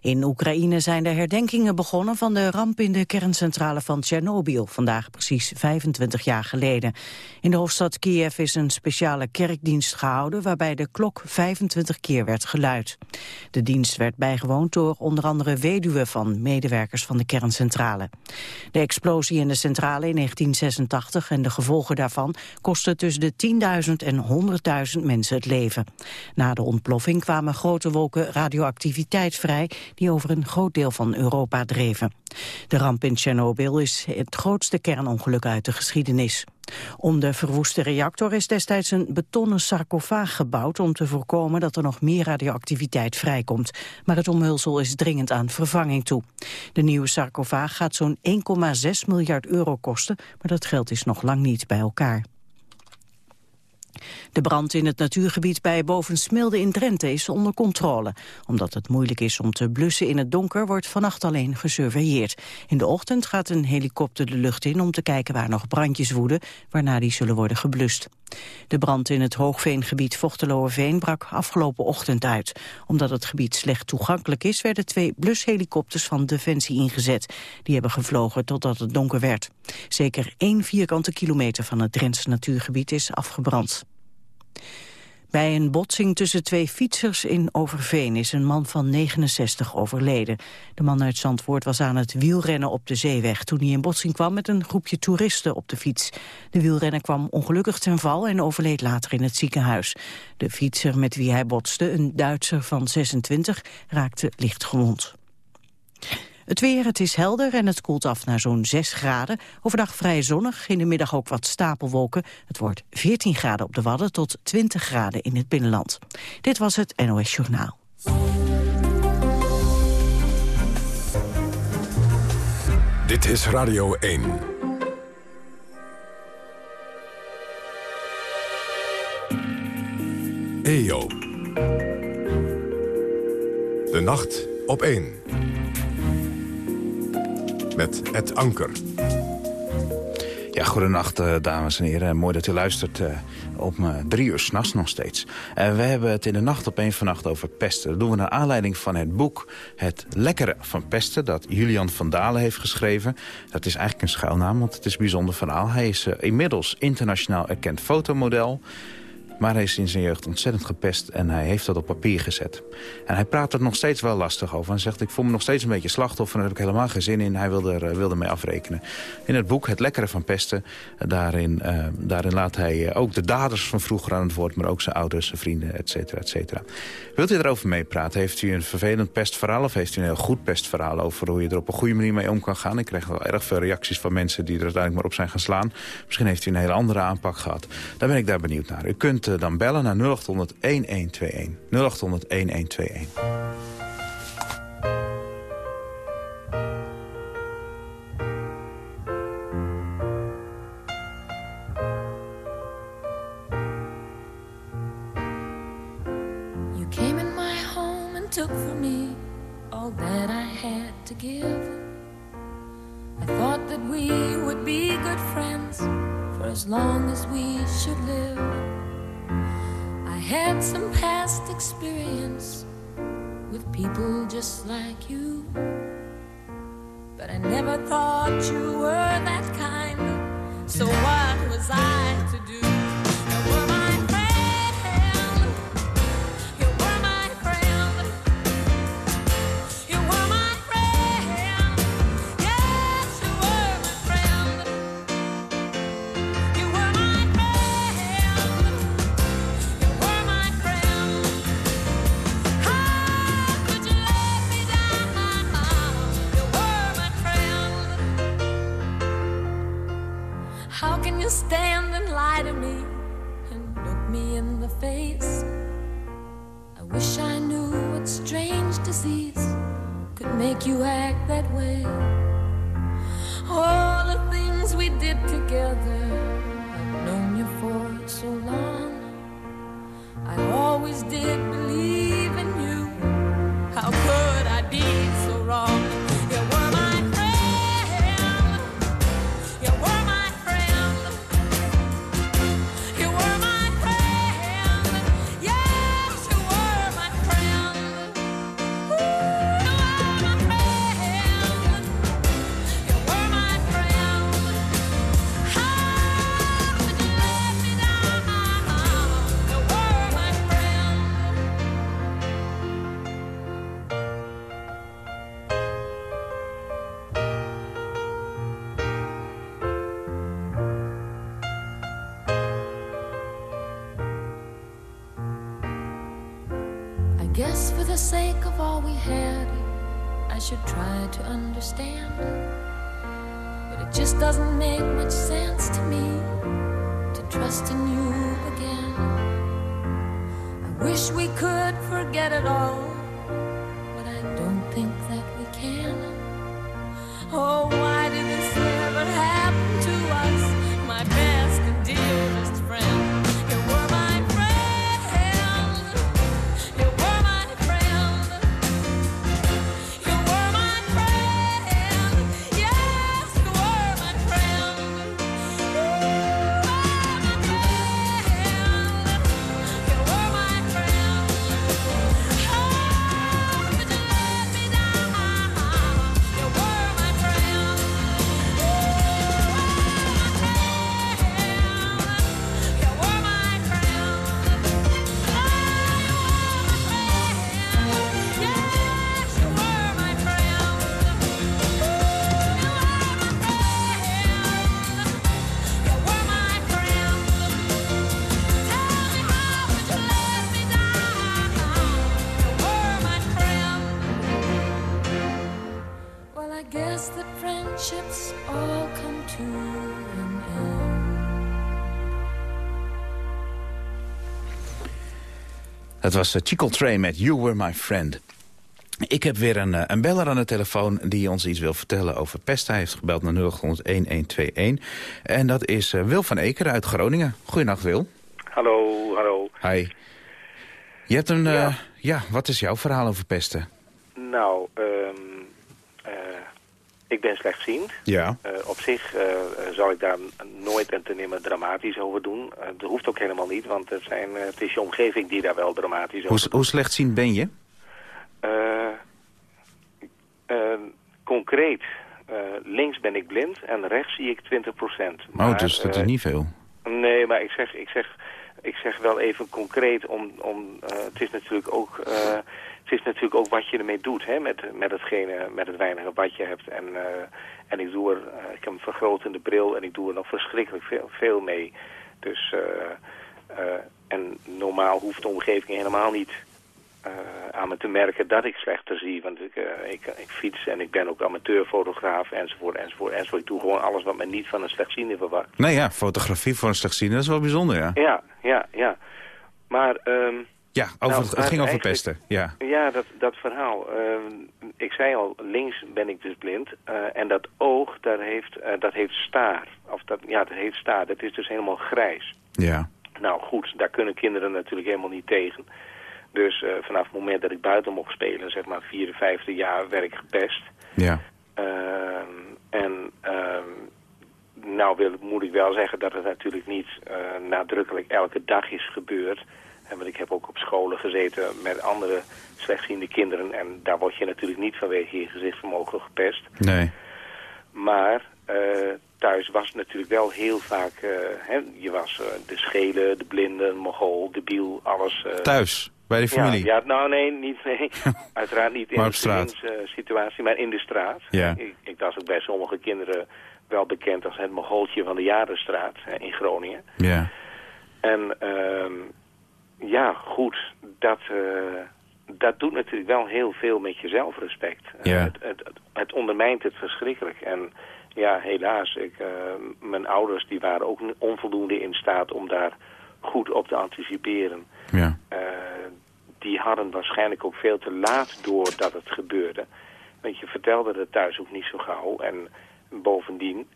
In Oekraïne zijn de herdenkingen begonnen van de ramp in de kerncentrale van Tsjernobyl, vandaag precies 25 jaar geleden. In de hoofdstad Kiev is een speciale kerkdienst gehouden waarbij de klok 25 keer werd geluid. De dienst werd bijgewoond door onder andere weduwen van medewerkers van de kerncentrale. De explosie in de centrale in 1986 en de gevolgen daarvan kostten tussen de 10.000 en 100.000 mensen het leven. Na de ontploffing kwamen grote wolken radioactiviteit vrij die over een groot deel van Europa dreven. De ramp in Tsjernobyl is het grootste kernongeluk uit de geschiedenis. Om de verwoeste reactor is destijds een betonnen sarcofaag gebouwd om te voorkomen dat er nog meer radioactiviteit vrijkomt. Maar het omhulsel is dringend aan vervanging toe. De nieuwe sarcofaag gaat zo'n 1,6 miljard euro kosten, maar dat geld is nog lang niet bij elkaar. De brand in het natuurgebied bij Bovensmilde in Drenthe is onder controle. Omdat het moeilijk is om te blussen in het donker wordt vannacht alleen gesurveilleerd. In de ochtend gaat een helikopter de lucht in om te kijken waar nog brandjes woeden, waarna die zullen worden geblust. De brand in het hoogveengebied Vochteloerveen brak afgelopen ochtend uit. Omdat het gebied slecht toegankelijk is, werden twee blushelikopters van Defensie ingezet. Die hebben gevlogen totdat het donker werd. Zeker één vierkante kilometer van het Drentse natuurgebied is afgebrand. Bij een botsing tussen twee fietsers in Overveen is een man van 69 overleden. De man uit Zandvoort was aan het wielrennen op de zeeweg toen hij in botsing kwam met een groepje toeristen op de fiets. De wielrenner kwam ongelukkig ten val en overleed later in het ziekenhuis. De fietser met wie hij botste, een Duitser van 26, raakte licht gewond. Het weer, het is helder en het koelt af naar zo'n 6 graden. Overdag vrij zonnig, in de middag ook wat stapelwolken. Het wordt 14 graden op de Wadden tot 20 graden in het binnenland. Dit was het NOS Journaal. Dit is Radio 1. EO. De nacht op 1 met het Anker. Ja, goedenacht, uh, dames en heren. Mooi dat u luistert uh, op uh, drie uur s'nachts nog steeds. We hebben het in de nacht op een vannacht over pesten. Dat doen we naar aanleiding van het boek Het Lekkere van Pesten... dat Julian van Dalen heeft geschreven. Dat is eigenlijk een schuilnaam, want het is een bijzonder verhaal. Hij is inmiddels internationaal erkend fotomodel... Maar hij is in zijn jeugd ontzettend gepest en hij heeft dat op papier gezet. En hij praat er nog steeds wel lastig over. En zegt, ik voel me nog steeds een beetje slachtoffer en daar heb ik helemaal geen zin in. Hij wilde er, eh, wilde mee afrekenen. In het boek Het Lekkere van Pesten, eh, daarin, uh, daarin laat hij ook de daders van vroeger aan het woord... maar ook zijn ouders, zijn vrienden, et cetera, et cetera. Wilt u erover meepraten? Heeft u een vervelend pestverhaal of heeft u een heel goed pestverhaal... over hoe je er op een goede manier mee om kan gaan? Ik krijg wel erg veel reacties van mensen die er uiteindelijk maar op zijn gaan slaan. Misschien heeft u een hele andere aanpak gehad. Dan ben ik daar benieuwd naar. U kunt uh, dan bellen naar 0800 1121. 0800 1121. took from me all that I had to give. I thought that we would be good friends for as long as we should live. Had some past experience with people just like you. But I never thought you were that kind. So what was I to do? you have. Just doesn't make much sense to me to trust in you again. I wish we could forget it all, but I don't think that we can. Oh, Dat was uh, Chico Train met You Were My Friend. Ik heb weer een, eh, een beller aan de telefoon die ons iets wil vertellen over pest. Hij heeft gebeld naar 0800-1121. En dat is eh, Wil van Ekeren uit Groningen. Goedenacht, Wil. Hallo, hallo. Hi. Je hebt een... eh, Ja. ja, wat is jouw verhaal over pesten? Nou, eh, ik ben slechtziend. Ja. Eh, op zich eh, zal ik daar nooit en te nimmer dramatisch over doen. Eh, dat hoeft ook helemaal niet, want het, zijn, het is je omgeving die daar wel dramatisch Hoe, over hoe slechtziend ben je? Eh, eh, concreet, links ben ik blind en rechts zie ik 20 procent. oh, dus dat is niet veel. Nee, maar ik zeg, ik zeg, ik zeg wel even concreet om, om het is natuurlijk ook, het is natuurlijk ook wat je ermee doet, hè, met, met hetgene, met het weinige wat je hebt. En, eh, en ik doe er, eh, ik heb een vergrotende bril en ik doe er nog verschrikkelijk veel, veel mee. Dus, eh, en normaal hoeft de omgeving helemaal niet aan me te merken dat ik slechter zie. Want ik, ik, ik fiets en ik ben ook amateurfotograaf enzovoort, enzovoort, enzovoort. Ik doe gewoon alles wat men niet van een slechtziende verwacht. Nee, ja, fotografie voor een slechtziende, dat is wel bijzonder, ja. Ja, ja, ja. Maar ehm, Ja, over, Nou, het ging over pesten, ja. ja, dat, dat verhaal. ehm, ik zei al, links ben ik dus blind. eh, en dat oog, daar heeft, eh, dat heeft staar. Of dat, ja, dat heeft staar. Dat is dus helemaal grijs. Ja, Nou goed, daar kunnen kinderen natuurlijk helemaal niet tegen. Dus eh, vanaf het moment dat ik buiten mocht spelen, zeg maar vierde, vijfde jaar, werd ik gepest. ja. Ehm, en ehm, nou wil, moet ik wel zeggen dat het natuurlijk niet nadrukkelijk elke dag is gebeurd. Want ik heb ook op scholen gezeten met andere slechtziende kinderen. En daar word je natuurlijk niet vanwege je gezichtsvermogen gepest. Nee. Maar eh, thuis was het natuurlijk wel heel vaak... eh, hè, je was eh, de schelen, de blinden, mogol, de biel, alles... Thuis, bij de familie. ja, ja, nou nee, niet, nee. uiteraard niet in de situatie, maar in de straat. Ja. Ik, ik was ook bij sommige kinderen wel bekend als het mogoltje van de Jarenstraat in Groningen. Ja. En ehm, ja, goed, dat, eh, dat doet natuurlijk wel heel veel met je zelfrespect. Eh, Ja. het, het, het ondermijnt het verschrikkelijk. En ja, helaas, ik, eh, mijn ouders die waren ook onvoldoende in staat om daar goed op te anticiperen. Ja. Die hadden waarschijnlijk ook veel te laat door dat het gebeurde. Want je vertelde het thuis ook niet zo gauw. En bovendien,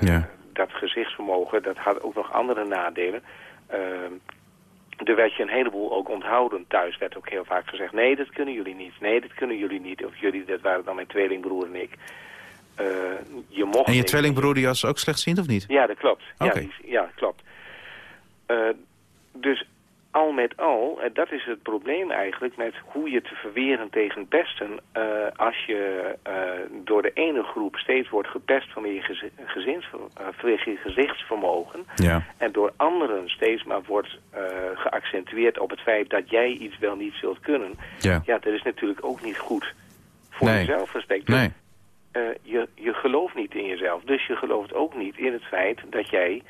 Ja. dat gezichtsvermogen, dat had ook nog andere nadelen. Eh, er werd je een heleboel ook onthouden. Thuis werd ook heel vaak gezegd, nee, dat kunnen jullie niet. Nee, dat kunnen jullie niet. Of jullie, dat waren dan mijn tweelingbroer en ik. Eh, je mocht En je tweelingbroer die was ook slechtziend of niet? Ja, dat klopt. Ja, die- ja, klopt. Eh, dus al met al, en dat is het probleem eigenlijk met hoe je te verweren tegen pesten. eh, als je eh, door de ene groep steeds wordt gepest vanwege je, eh, gezichtsvermogen. Ja. En door anderen steeds maar wordt eh, geaccentueerd op het feit dat jij iets wel niet zult kunnen. Ja. Ja, dat is natuurlijk ook niet goed voor Nee. je zelfrespect. Nee. eh, je, je gelooft niet in jezelf. Dus je gelooft ook niet in het feit dat jij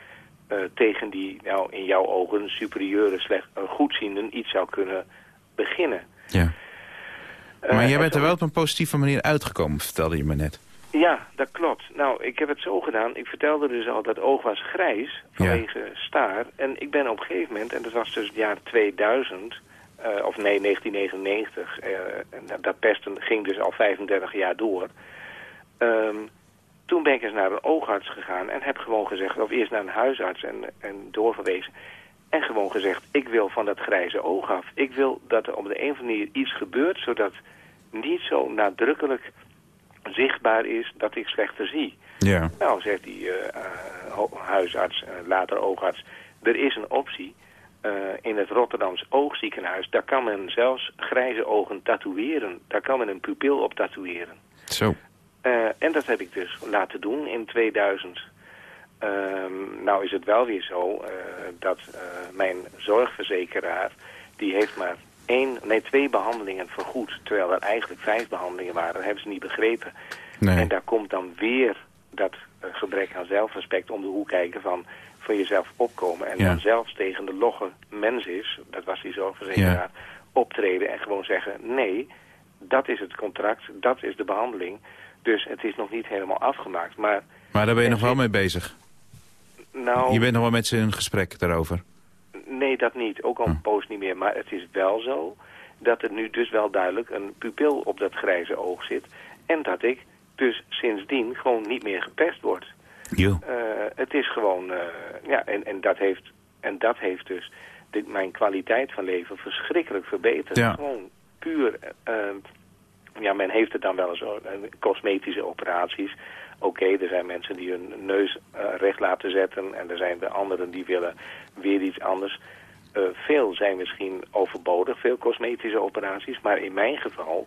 eh, tegen die, nou in jouw ogen, superieure, slecht, goedzienden iets zou kunnen beginnen. Ja. Eh, Maar jij en bent er wel op een positieve manier uitgekomen, vertelde je me net. Ja, dat klopt. Nou, ik heb het zo gedaan. Ik vertelde dus al dat oog was grijs vanwege staar. En ik ben op een gegeven moment, en dat was dus het jaar 2000, eh, of nee, 1999, eh, en dat, pesten ging dus al 35 jaar door. Ehm, toen ben ik eens naar een oogarts gegaan en heb gewoon gezegd, of eerst naar een huisarts en, en doorverwezen. En gewoon gezegd, ik wil van dat grijze oog af. Ik wil dat er op de een of andere manier iets gebeurt, zodat niet zo nadrukkelijk zichtbaar is dat ik slechter zie. Ja. Nou, zegt die ho- huisarts, eh, later oogarts, er is een optie. eh, in het Rotterdams oogziekenhuis, daar kan men zelfs grijze ogen tatoeëren. Daar kan men een pupil op tatoeëren. Zo. Eh, en dat heb ik dus laten doen in 2000. Ehm, nou is het wel weer zo eh, dat eh, mijn zorgverzekeraar... die heeft maar één, nee, twee behandelingen vergoed... terwijl er eigenlijk vijf behandelingen waren. Dat hebben ze niet begrepen. Nee. En daar komt dan weer dat gebrek aan zelfrespect om de hoek kijken van... voor jezelf opkomen en Ja. dan zelfs tegen de logge mens is... dat was die zorgverzekeraar, optreden en gewoon zeggen... nee, dat is het contract, dat is de behandeling... Dus het is nog niet helemaal afgemaakt. Maar Maar daar ben je nog wel mee bezig. nou, Je bent nog wel met ze in gesprek daarover. nee, dat niet. Ook al een poos niet meer. Maar het is wel zo dat er nu dus wel duidelijk een pupil op dat grijze oog zit. En dat ik dus sindsdien gewoon niet meer gepest word. Eh, het is gewoon, eh, ja, en, en, dat heeft, en dat heeft dus dit, mijn kwaliteit van leven verschrikkelijk verbeterd. Ja. Gewoon puur, eh, ja, men heeft het dan wel eens, over, eh, cosmetische operaties. Oké, er zijn mensen die hun neus eh, recht laten zetten en er zijn er anderen die willen weer iets anders. Eh, veel zijn misschien overbodig, veel cosmetische operaties, maar in mijn geval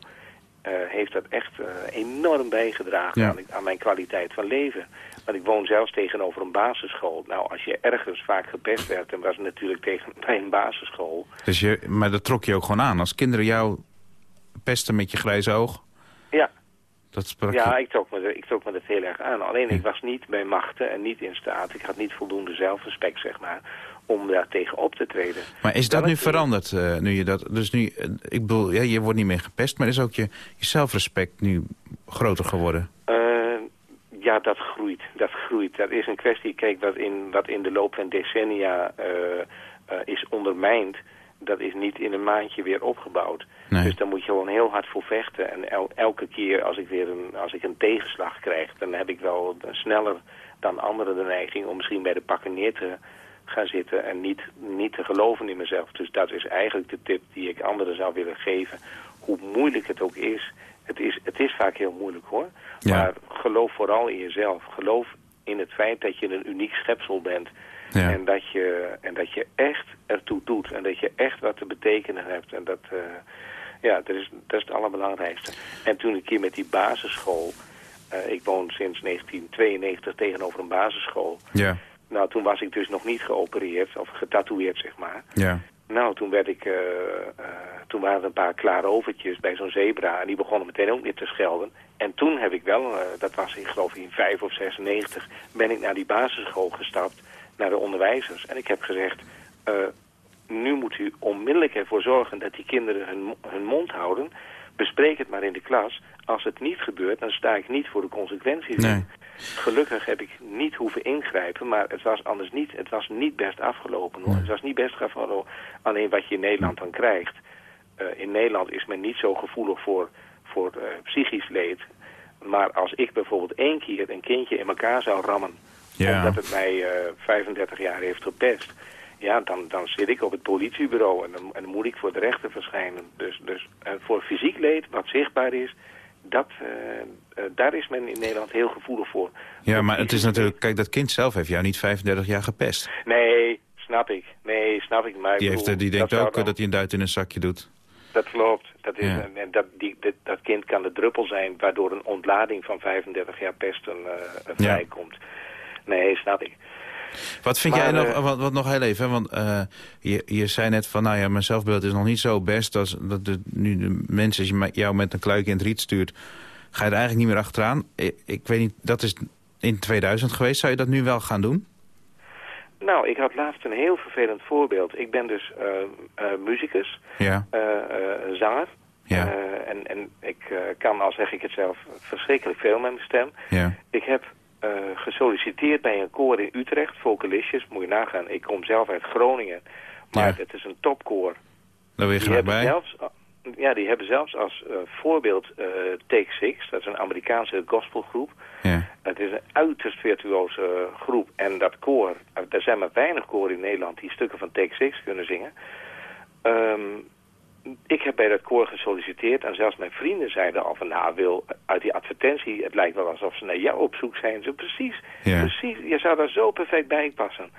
heeft dat echt enorm bijgedragen Ja. aan, aan mijn kwaliteit van leven. Want ik woon zelfs tegenover een basisschool. Nou, als je ergens vaak gepest werd, dan was het natuurlijk tegen, bij een basisschool. Dus je, maar dat trok je ook gewoon aan. Als kinderen jou pesten met je grijze oog, Ja, dat sprak ja je... ik, trok me, ik trok me dat heel erg aan. Alleen ik was niet bij machten en niet in staat. Ik had niet voldoende zelfrespect, zeg maar, om daar tegen op te treden. Maar is dat nu veranderd? eh, nu je dat, dus nu, eh, ik bedoel, ja, je wordt niet meer gepest, maar is ook je, je zelfrespect nu groter geworden? Eh, ja, dat groeit. Dat groeit. Dat is een kwestie, kijk, wat in, wat in de loop van decennia is ondermijnd, dat is niet in een maandje weer opgebouwd. Nee. Dus daar moet je gewoon heel hard voor vechten. En el- elke keer als ik weer een, als ik een tegenslag krijg, dan heb ik wel sneller dan anderen de neiging om misschien bij de pakken neer te gaan zitten en niet, niet te geloven in mezelf. Dus dat is eigenlijk de tip die ik anderen zou willen geven. Hoe moeilijk het ook is, het is, het is vaak heel moeilijk hoor. Ja. Maar geloof vooral in jezelf. Geloof in het feit dat je een uniek schepsel bent. Ja. En, dat je, en dat je echt ertoe doet. En dat je echt wat te betekenen hebt. En dat, eh, ja, dat is, dat is het allerbelangrijkste. En toen ik hier met die basisschool... eh, ik woon sinds 1992 tegenover een basisschool. Ja, Nou, toen was ik dus nog niet geopereerd of getatoeëerd, zeg maar. ja. Nou, toen werd ik, eh, toen waren er een paar klare overtjes bij zo'n zebra en die begonnen meteen ook weer te schelden. En toen heb ik wel, dat was ik geloof in 5 of 96, ben ik naar die basisschool gestapt, naar de onderwijzers. En ik heb gezegd, eh, nu moet u onmiddellijk ervoor zorgen dat die kinderen hun, hun mond houden. Bespreek het maar in de klas. Als het niet gebeurt, dan sta ik niet voor de consequenties. Nee. Gelukkig heb ik niet hoeven ingrijpen, maar het was anders niet, het was niet best afgelopen. Hoor. Het was niet best afgelopen, alleen wat je in Nederland dan krijgt. Eh, in Nederland is men niet zo gevoelig voor, voor eh, psychisch leed. Maar als ik bijvoorbeeld één keer een kindje in elkaar zou rammen, Ja. omdat het mij eh 35 jaar heeft gepest, ja, dan, dan zit ik op het politiebureau en dan, en dan moet ik voor de rechter verschijnen. Dus, dus eh, voor fysiek leed, wat zichtbaar is, dat, eh, eh, daar is men in Nederland heel gevoelig voor. Ja, maar het is natuurlijk... Kijk, dat kind zelf heeft jou niet 35 jaar gepest. Nee, snap ik. Nee, snap ik. Maar Die, bedoel, eh, die denkt ook eh, dan- dat hij een duit in een zakje doet. Dat klopt. Dat, is, Ja. en, dat, die, dat kind kan de druppel zijn waardoor een ontlading van 35 jaar pesten eh, eh, Ja. Nee, snap ik. Wat vind Maar, jij nog, eh, wat, wat nog heel even, hè, want eh, je, je zei net van, nou ja, mijn zelfbeeld is nog niet zo best als dat de, nu de mensen, als je jou met een kluik in het riet stuurt, ga je er eigenlijk niet meer achteraan. Ik, ik weet niet, dat is in 2000 geweest, zou je dat nu wel gaan doen? Nou, ik had laatst een heel vervelend voorbeeld. Ik ben dus eh, muzikus, Ja, zanger. Ja. En, en ik kan, al zeg ik het zelf, verschrikkelijk veel met mijn stem. Ja. Ik heb eh, gesolliciteerd bij een koor in Utrecht, vocalistjes. Moet je nagaan, ik kom zelf uit Groningen. Maar Ja. het is een topkoor. Daar wil je Die graag bij. zelfs, ja, die hebben zelfs als eh, voorbeeld eh, Take Six. Dat is een Amerikaanse gospelgroep. Ja. Het is een uiterst virtuoze groep. En dat koor, er zijn maar weinig koren in Nederland die stukken van Take Six kunnen zingen. Ehm, ik heb bij dat koor gesolliciteerd en zelfs mijn vrienden zeiden al van... nou, wil uit die advertentie, het lijkt wel alsof ze naar jou op zoek zijn. Zo precies, Ja. precies, je zou daar zo perfect bij passen.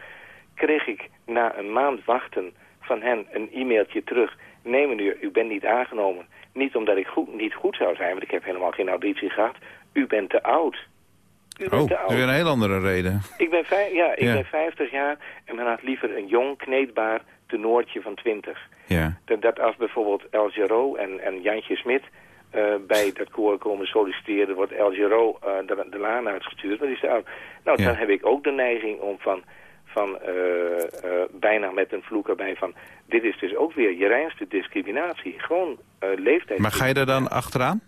Kreeg ik na een maand wachten van hen een e-mailtje terug... nee meneer, u bent niet aangenomen. Niet omdat ik goed, niet goed zou zijn, want ik heb helemaal geen auditie gehad. U bent te oud. U bent Oh, te dat oud. is weer een heel andere reden. Ik ben, ja, ik Ja. ben 50 jaar en men had liever een jong, kneedbaar tenoortje van 20. Ja. Dat, dat als bijvoorbeeld El Giro en, en Jantje Smit eh, bij dat koor komen solliciteren, wordt El Giro eh, de, de laan uitgestuurd. Maar die oud. Nou, Ja. dan heb ik ook de neiging om van, van eh, bijna met een vloek erbij van... dit is dus ook weer je reinste discriminatie. Gewoon leeftijd. Maar ga je daar dan achteraan?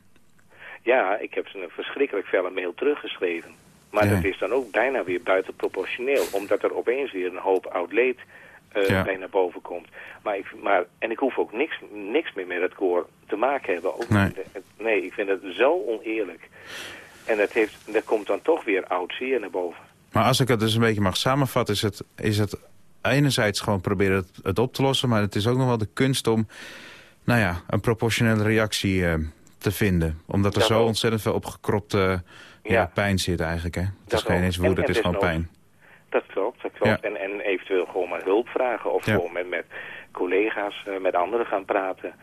Ja, ik heb ze een verschrikkelijk felle mail teruggeschreven. Maar Ja. dat is dan ook bijna weer buitenproportioneel. Omdat er opeens weer een hoop oud leed eh, Ja. bij naar boven komt. Maar ik, maar, en ik hoef ook niks, niks meer met het koor te maken hebben. Ook Nee. ik vind het zo oneerlijk. En dat, heeft, dat komt dan toch weer oud zeer naar boven. Maar als ik het dus een beetje mag samenvatten... is het, is het enerzijds gewoon proberen het, het op te lossen... maar het is ook nog wel de kunst om nou ja, een proportionele reactie eh, te vinden. Omdat er Dat zo ook. ontzettend veel opgekropte ja. Ja. pijn zit eigenlijk. Hè? Het is geen eens En- woede, het is is gewoon pijn. Dat klopt, dat klopt. Ja. En, en eventueel gewoon maar hulp vragen of Ja. gewoon met, met collega's, eh, met anderen gaan praten.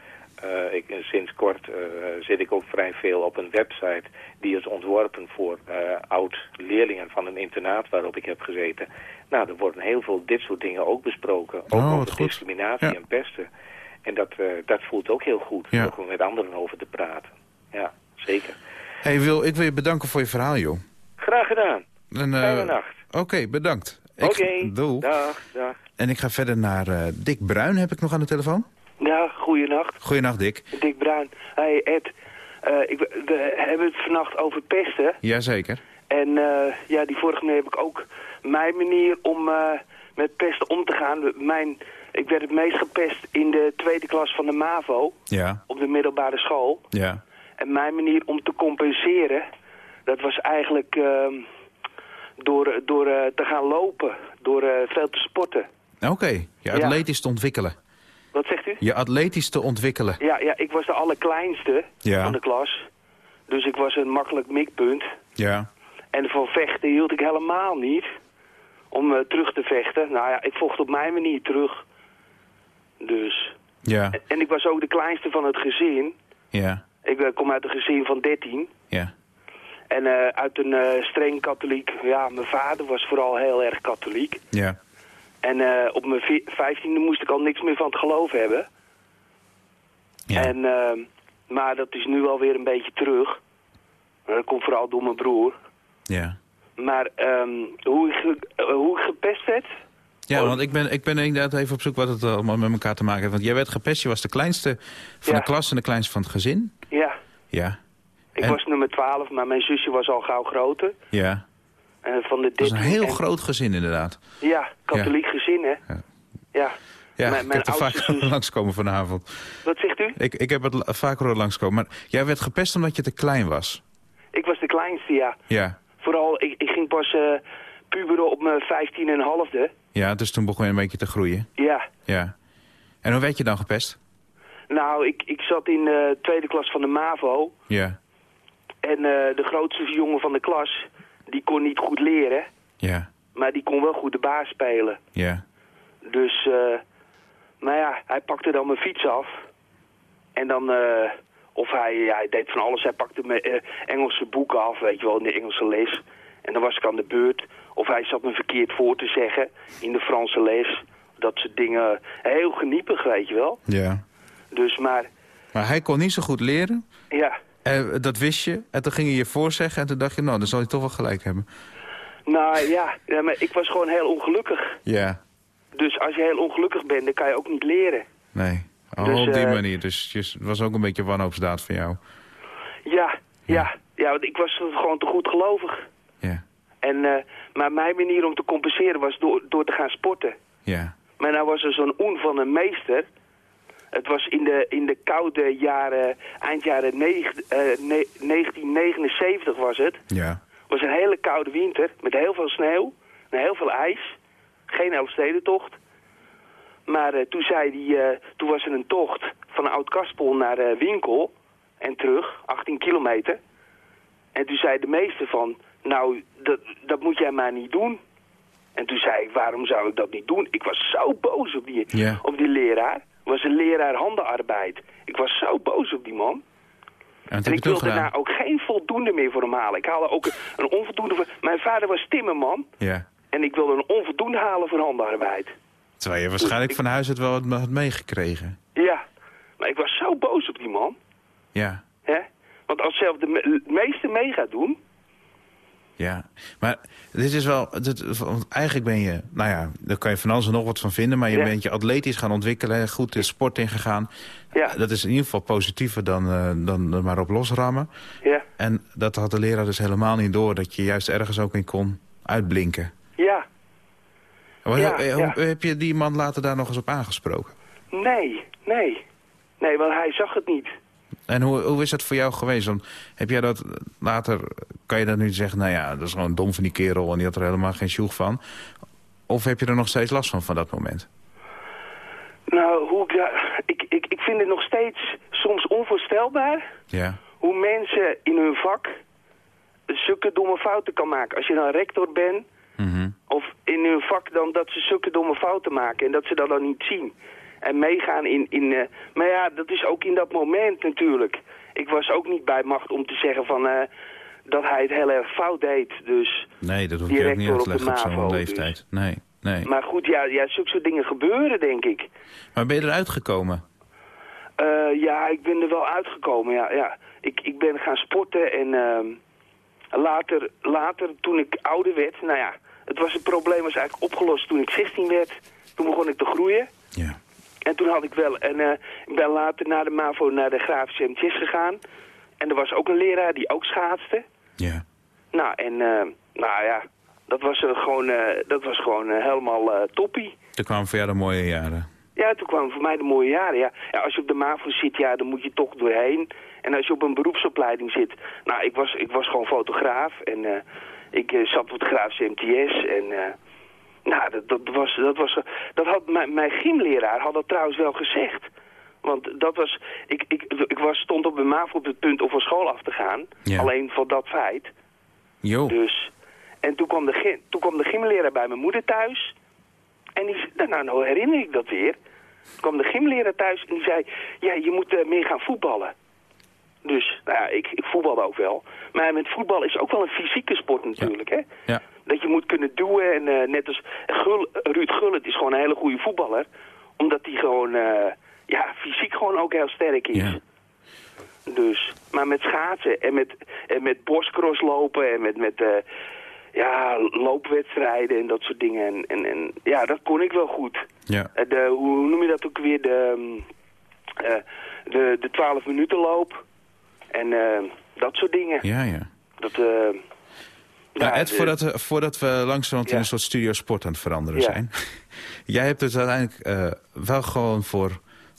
Eh, ik, sinds kort eh, zit ik ook vrij veel op een website die is ontworpen voor eh, oud-leerlingen van een internaat waarop ik heb gezeten. Nou, er worden heel veel dit soort dingen ook besproken. Ook Oh, over goed. discriminatie Ja. en pesten. En dat, eh, dat voelt ook heel goed, Ja. om met anderen over te praten. Ja, zeker. hey Wil, ik wil je bedanken voor je verhaal, joh. Graag gedaan. En, eh, Fijne nacht. Oké, bedankt. Ik- Oké, doei. dag, dag. En ik ga verder naar eh, Dick Bruin, heb ik nog aan de telefoon. Ja, goeienacht. Goeienacht, Dick. Dick Bruin. Hey Ed, eh, ik, we hebben het vannacht over pesten. Jazeker. En eh, ja, die vorige keer heb ik ook mijn manier om eh, met pesten om te gaan. Mijn, ik werd het meest gepest in de tweede klas van de MAVO, Ja, op de middelbare school. ja. En mijn manier om te compenseren, dat was eigenlijk ehm, door, door eh, te gaan lopen, door eh, veel te sporten. Oké, je Ja. atletisch te ontwikkelen. Wat zegt u? Je atletisch te ontwikkelen. Ja, ja ik was de allerkleinste Ja. van de klas. Dus ik was een makkelijk mikpunt. Ja. En van vechten hield ik helemaal niet. Om eh, terug te vechten. Nou ja, ik vocht op mijn manier terug. Dus. Ja, En, en ik was ook de kleinste van het gezin. ja, Ik kom uit een gezin van 13. ja. En eh, uit een eh, streng katholiek. Ja, mijn vader was vooral heel erg katholiek. Ja, En eh, op mijn vi- vijftiende moest ik al niks meer van het geloof hebben. ja. En, eh, maar dat is nu alweer een beetje terug. Dat komt vooral door mijn broer. ja. Maar ehm, hoe, ik hoe ik gepest werd... Ja, Oh. want ik ben, ik ben inderdaad even op zoek wat het allemaal met elkaar te maken heeft. Want jij werd gepest, je was de kleinste van Ja. de klas en de kleinste van het gezin. Ja, Ja, ik En- was nummer 12, maar mijn zusje was al gauw groter. ja. En van de Dat is een 13 heel en- groot gezin inderdaad. Ja, katholiek gezin, hè? Ja. Ja. Ja, Mijn- ik mijn heb er vaak zus- langskomen vanavond. Wat zegt u? Ik, ik heb het horen langskomen. Maar jij werd gepest omdat je te klein was. Ik was de kleinste, ja. Ja, Vooral, ik, ik ging pas eh puberen op mijn 15 en halfde. ja dus toen begon je een beetje te groeien. Ja. Ja. En hoe werd je dan gepest? Nou, ik, ik zat in de tweede klas van de MAVO. Ja, En eh, de grootste jongen van de klas, die kon niet goed leren. ja, Maar die kon wel goed de baas spelen. ja. Dus, eh nou ja, hij pakte dan mijn fiets af. En dan, eh of hij, ja, hij deed van alles. Hij pakte mijn Engelse boeken af, weet je wel, in de Engelse les. En dan was ik aan de beurt. Of hij zat me verkeerd voor te zeggen in de Franse les. Dat soort dingen. Heel geniepig, weet je wel. ja. Dus, maar, Maar hij kon niet zo goed leren. ja. Eh, dat wist je. En toen ging je je voorzeggen. En toen dacht je, nou, dan zal hij toch wel gelijk hebben. Nou ja, ja, maar ik was gewoon heel ongelukkig. Ja. Dus als je heel ongelukkig bent, dan kan je ook niet leren. Nee. Oh, Dus, op die eh, manier. Dus je- het was ook een beetje wanhoopsdaad voor jou. Ja, ja, ja, want ik was gewoon te goed gelovig. Ja, En, eh, maar mijn manier om te compenseren was door, door te gaan sporten. ja, Maar nou was er zo'n oen van een meester. Het was in de, in de koude jaren, eind jaren neg- eh, ne- 1979 was het. ja. Het was een hele koude winter met heel veel sneeuw en heel veel ijs. Geen Elfstedentocht. Maar eh, toen, zei die, eh, toen was er een tocht van Oud-Kaspel naar Winkel en terug, 18 kilometer. En toen zei de meester van, nou, dat, dat moet jij maar niet doen. En toen zei ik, waarom zou ik dat niet doen? Ik was zo boos op die, op die leraar. Was een leraar handenarbeid. Ik was zo boos op die man. En ik wilde gedaan? daar ook geen voldoende meer voor hem halen. Ik haalde ook een, een onvoldoende voor... Mijn vader was timmerman. Ja. En ik wilde een onvoldoende halen voor handenarbeid. Terwijl je waarschijnlijk van huis het wel had had meegekregen. Ja. Maar ik was zo boos op die man. Ja, Hè? Want als zelf de me meeste mee gaat doen... ja. Maar dit is wel... Dit, want eigenlijk ben je... Nou ja, daar kan je van alles en nog wat van vinden. Maar je Ja. bent je atletisch gaan ontwikkelen. Goed de sport ingegaan. Ja. Dat is in ieder geval positiever dan, eh, dan er maar op losrammen. Ja. En dat had de leraar dus helemaal niet door. Dat je juist ergens ook in kon uitblinken. Ja. Hoe- Ja, ja. hoe- Heb je die man later daar nog eens op aangesproken? Nee. Nee. Nee, want hij zag het niet. En hoe, hoe is dat voor jou geweest? Dan heb jij dat later, kan je dat nu zeggen, nou ja, dat is gewoon dom van die kerel en die had er helemaal geen sjoeg van. Of heb je er nog steeds last van, van dat moment? Nou, hoe ik, daar- ik, ik, ik vind het nog steeds soms onvoorstelbaar... Ja, hoe mensen in hun vak zulke domme fouten kan maken. Als je dan rector bent, Mhm. of in hun vak dan dat ze zulke domme fouten maken en dat ze dat dan niet zien. En meegaan in... in eh, maar ja, dat is ook in dat moment natuurlijk. Ik was ook niet bij macht om te zeggen van... eh, dat hij het heel erg fout deed, dus... nee, dat hoef je ook niet uit te op leggen op zo'n leeftijd. Nee, nee. Maar goed, ja, ja, zulke soort dingen gebeuren, denk ik. Maar ben je eruit gekomen? Eh, ja, ik ben er wel uitgekomen, ja. ja. Ik, ik ben gaan sporten en ehm, later, later, toen ik ouder werd, nou ja, het was het probleem was eigenlijk opgelost toen ik 16 werd. Toen begon ik te groeien. Ja. En toen had ik wel, en eh, ik ben later na de MAVO naar de Grafische MTS gegaan. En er was ook een leraar die ook schaatste. Ja. Nou, en eh, nou ja, dat was, eh, gewoon, eh, dat was gewoon helemaal toppie. Toen kwamen voor jou de mooie jaren. Ja, toen kwamen voor mij de mooie jaren. Ja. ja, als je op de MAVO zit, ja, dan moet je toch doorheen. En als je op een beroepsopleiding zit... Nou, ik was, ik was gewoon fotograaf en ik zat op de Grafische MTS en... nou, dat, dat, was, dat, was, dat had mijn, mijn gymleraar had dat trouwens wel gezegd. Want dat was, ik, ik, ik was, stond op de MAVO op het punt om van school af te gaan. Ja. Alleen van dat feit. Jo. Dus, en toen kwam, de, toen kwam de gymleraar bij mijn moeder thuis. En die zei, nou, nou, nou herinner ik dat weer. Toen kwam de gymleraar thuis en die zei, ja, je moet eh, meer gaan voetballen. Dus, nou ja, ik, ik voetbalde ook wel. Maar met voetbal is ook wel een fysieke sport natuurlijk, hè. Ja. Dat je moet kunnen duwen en eh, net als Gul, Ruud Gullit is gewoon een hele goede voetballer. Omdat hij gewoon, eh, ja, fysiek gewoon ook heel sterk is. Ja. Dus, maar met schaatsen en met, en met borstcross lopen en met, met eh, ja, loopwedstrijden en dat soort dingen. En, en, en ja, dat kon ik wel goed. Ja. De, hoe noem je dat ook weer? De, mm, de, de 12 minuten loop. En dat soort dingen. Ja, ja. Dat, eh, Nou, Ed, voordat, we, voordat we langzamerhand in een soort studio sport aan het veranderen Ja. zijn. jij hebt dus uiteindelijk eh, wel gewoon voor...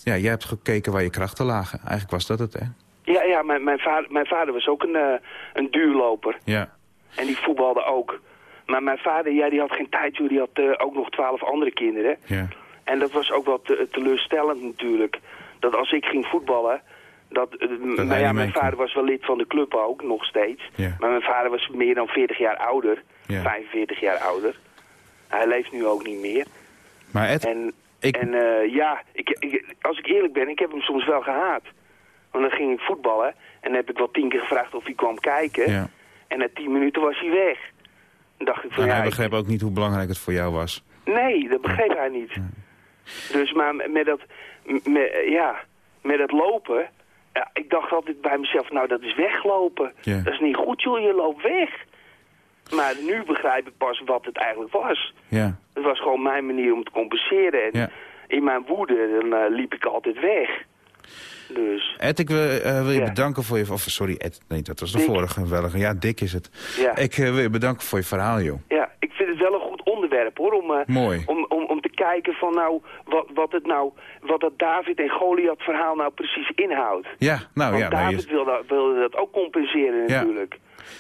Ja, jij hebt gekeken waar je krachten lagen. Eigenlijk was dat het, hè? Ja, ja mijn, mijn, vader, mijn vader was ook een, eh, een duurloper. Ja. En die voetbalde ook. Maar mijn vader, ja, die had geen tijd, joh. Die had eh, ook nog twaalf andere kinderen. Ja. En dat was ook wel te- teleurstellend natuurlijk. Dat als ik ging voetballen... Dat, eh, niet ja, mijn vader was wel lid van de club ook, nog steeds. Ja. Maar mijn vader was meer dan 40 jaar ouder. Ja. 45 jaar ouder. Hij leeft nu ook niet meer. Maar Ed, En, ik... en eh, ja, ik, ik, als ik eerlijk ben, ik heb hem soms wel gehaat. Want dan ging ik voetballen en dan heb ik wel tien keer gevraagd of hij kwam kijken. ja. En na tien minuten was hij weg. Dan dacht ik van En ja, hij ik- begreep ook niet hoe belangrijk het voor jou was. Nee, dat begreep hij niet. Dus maar met dat, met, ja, met dat lopen, ja, ik dacht altijd bij mezelf, nou dat is weglopen. Dat is niet goed joh, je loopt weg. Maar nu begrijp ik pas wat het eigenlijk was. Ja. Het was gewoon mijn manier om te compenseren. En in mijn woede, dan eh, liep ik altijd weg. Dus, Ed, ik wil, eh, wil je Ja. bedanken voor je... Of, sorry, Ed, nee, dat was de Dick. vorige. Ja, Dick is het. ja. Ik eh, wil je bedanken voor je verhaal, joh. ja, ik vind het wel een onderwerp hoor, om, Mooi. om, om, om te kijken van nou, wat, wat het nou, wat dat David en Goliath verhaal nou precies inhoudt. Ja, nou Want ja. David je- wilde, wilde dat ook compenseren Ja.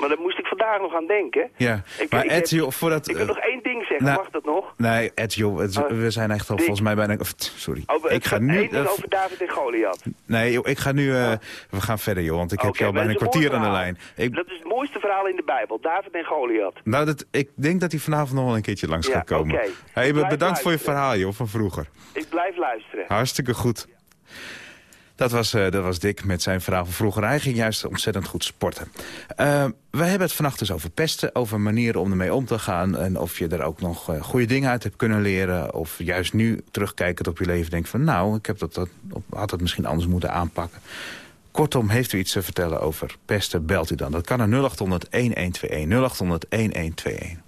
Maar daar moest ik vandaag nog aan denken. ja. Ik, maar ik Ed, heb- joh, voordat... ik wil nog één ding zeggen, nou, mag dat nog? Nee, Ed, joh, het- Oh, we zijn echt al volgens mij bijna... sorry. Over, ik ga nu... eh, over David en Goliath. nee, joh, ik ga nu... eh, We gaan verder, joh, want ik heb je al bijna een kwartier aan de lijn. Ik, Dat is het mooiste verhaal in de Bijbel, David en Goliath. nou, dat, ik denk dat hij vanavond nog wel een keertje langs Ja, gaat komen. oké. Hey, bedankt voor je verhaal, joh, van vroeger. Ik blijf luisteren. Hartstikke goed. Dat was, eh, dat was Dick met zijn verhaal van vroeger. Hij ging juist ontzettend goed sporten. Eh, we hebben het vannacht dus over pesten, over manieren om ermee om te gaan... en of je er ook nog eh, goede dingen uit hebt kunnen leren... of juist nu terugkijkend op je leven denkt van... nou, ik heb dat, dat, had het misschien anders moeten aanpakken. Kortom, heeft u iets te vertellen over pesten, belt u dan. Dat kan naar 0800-1121, 0800-1121.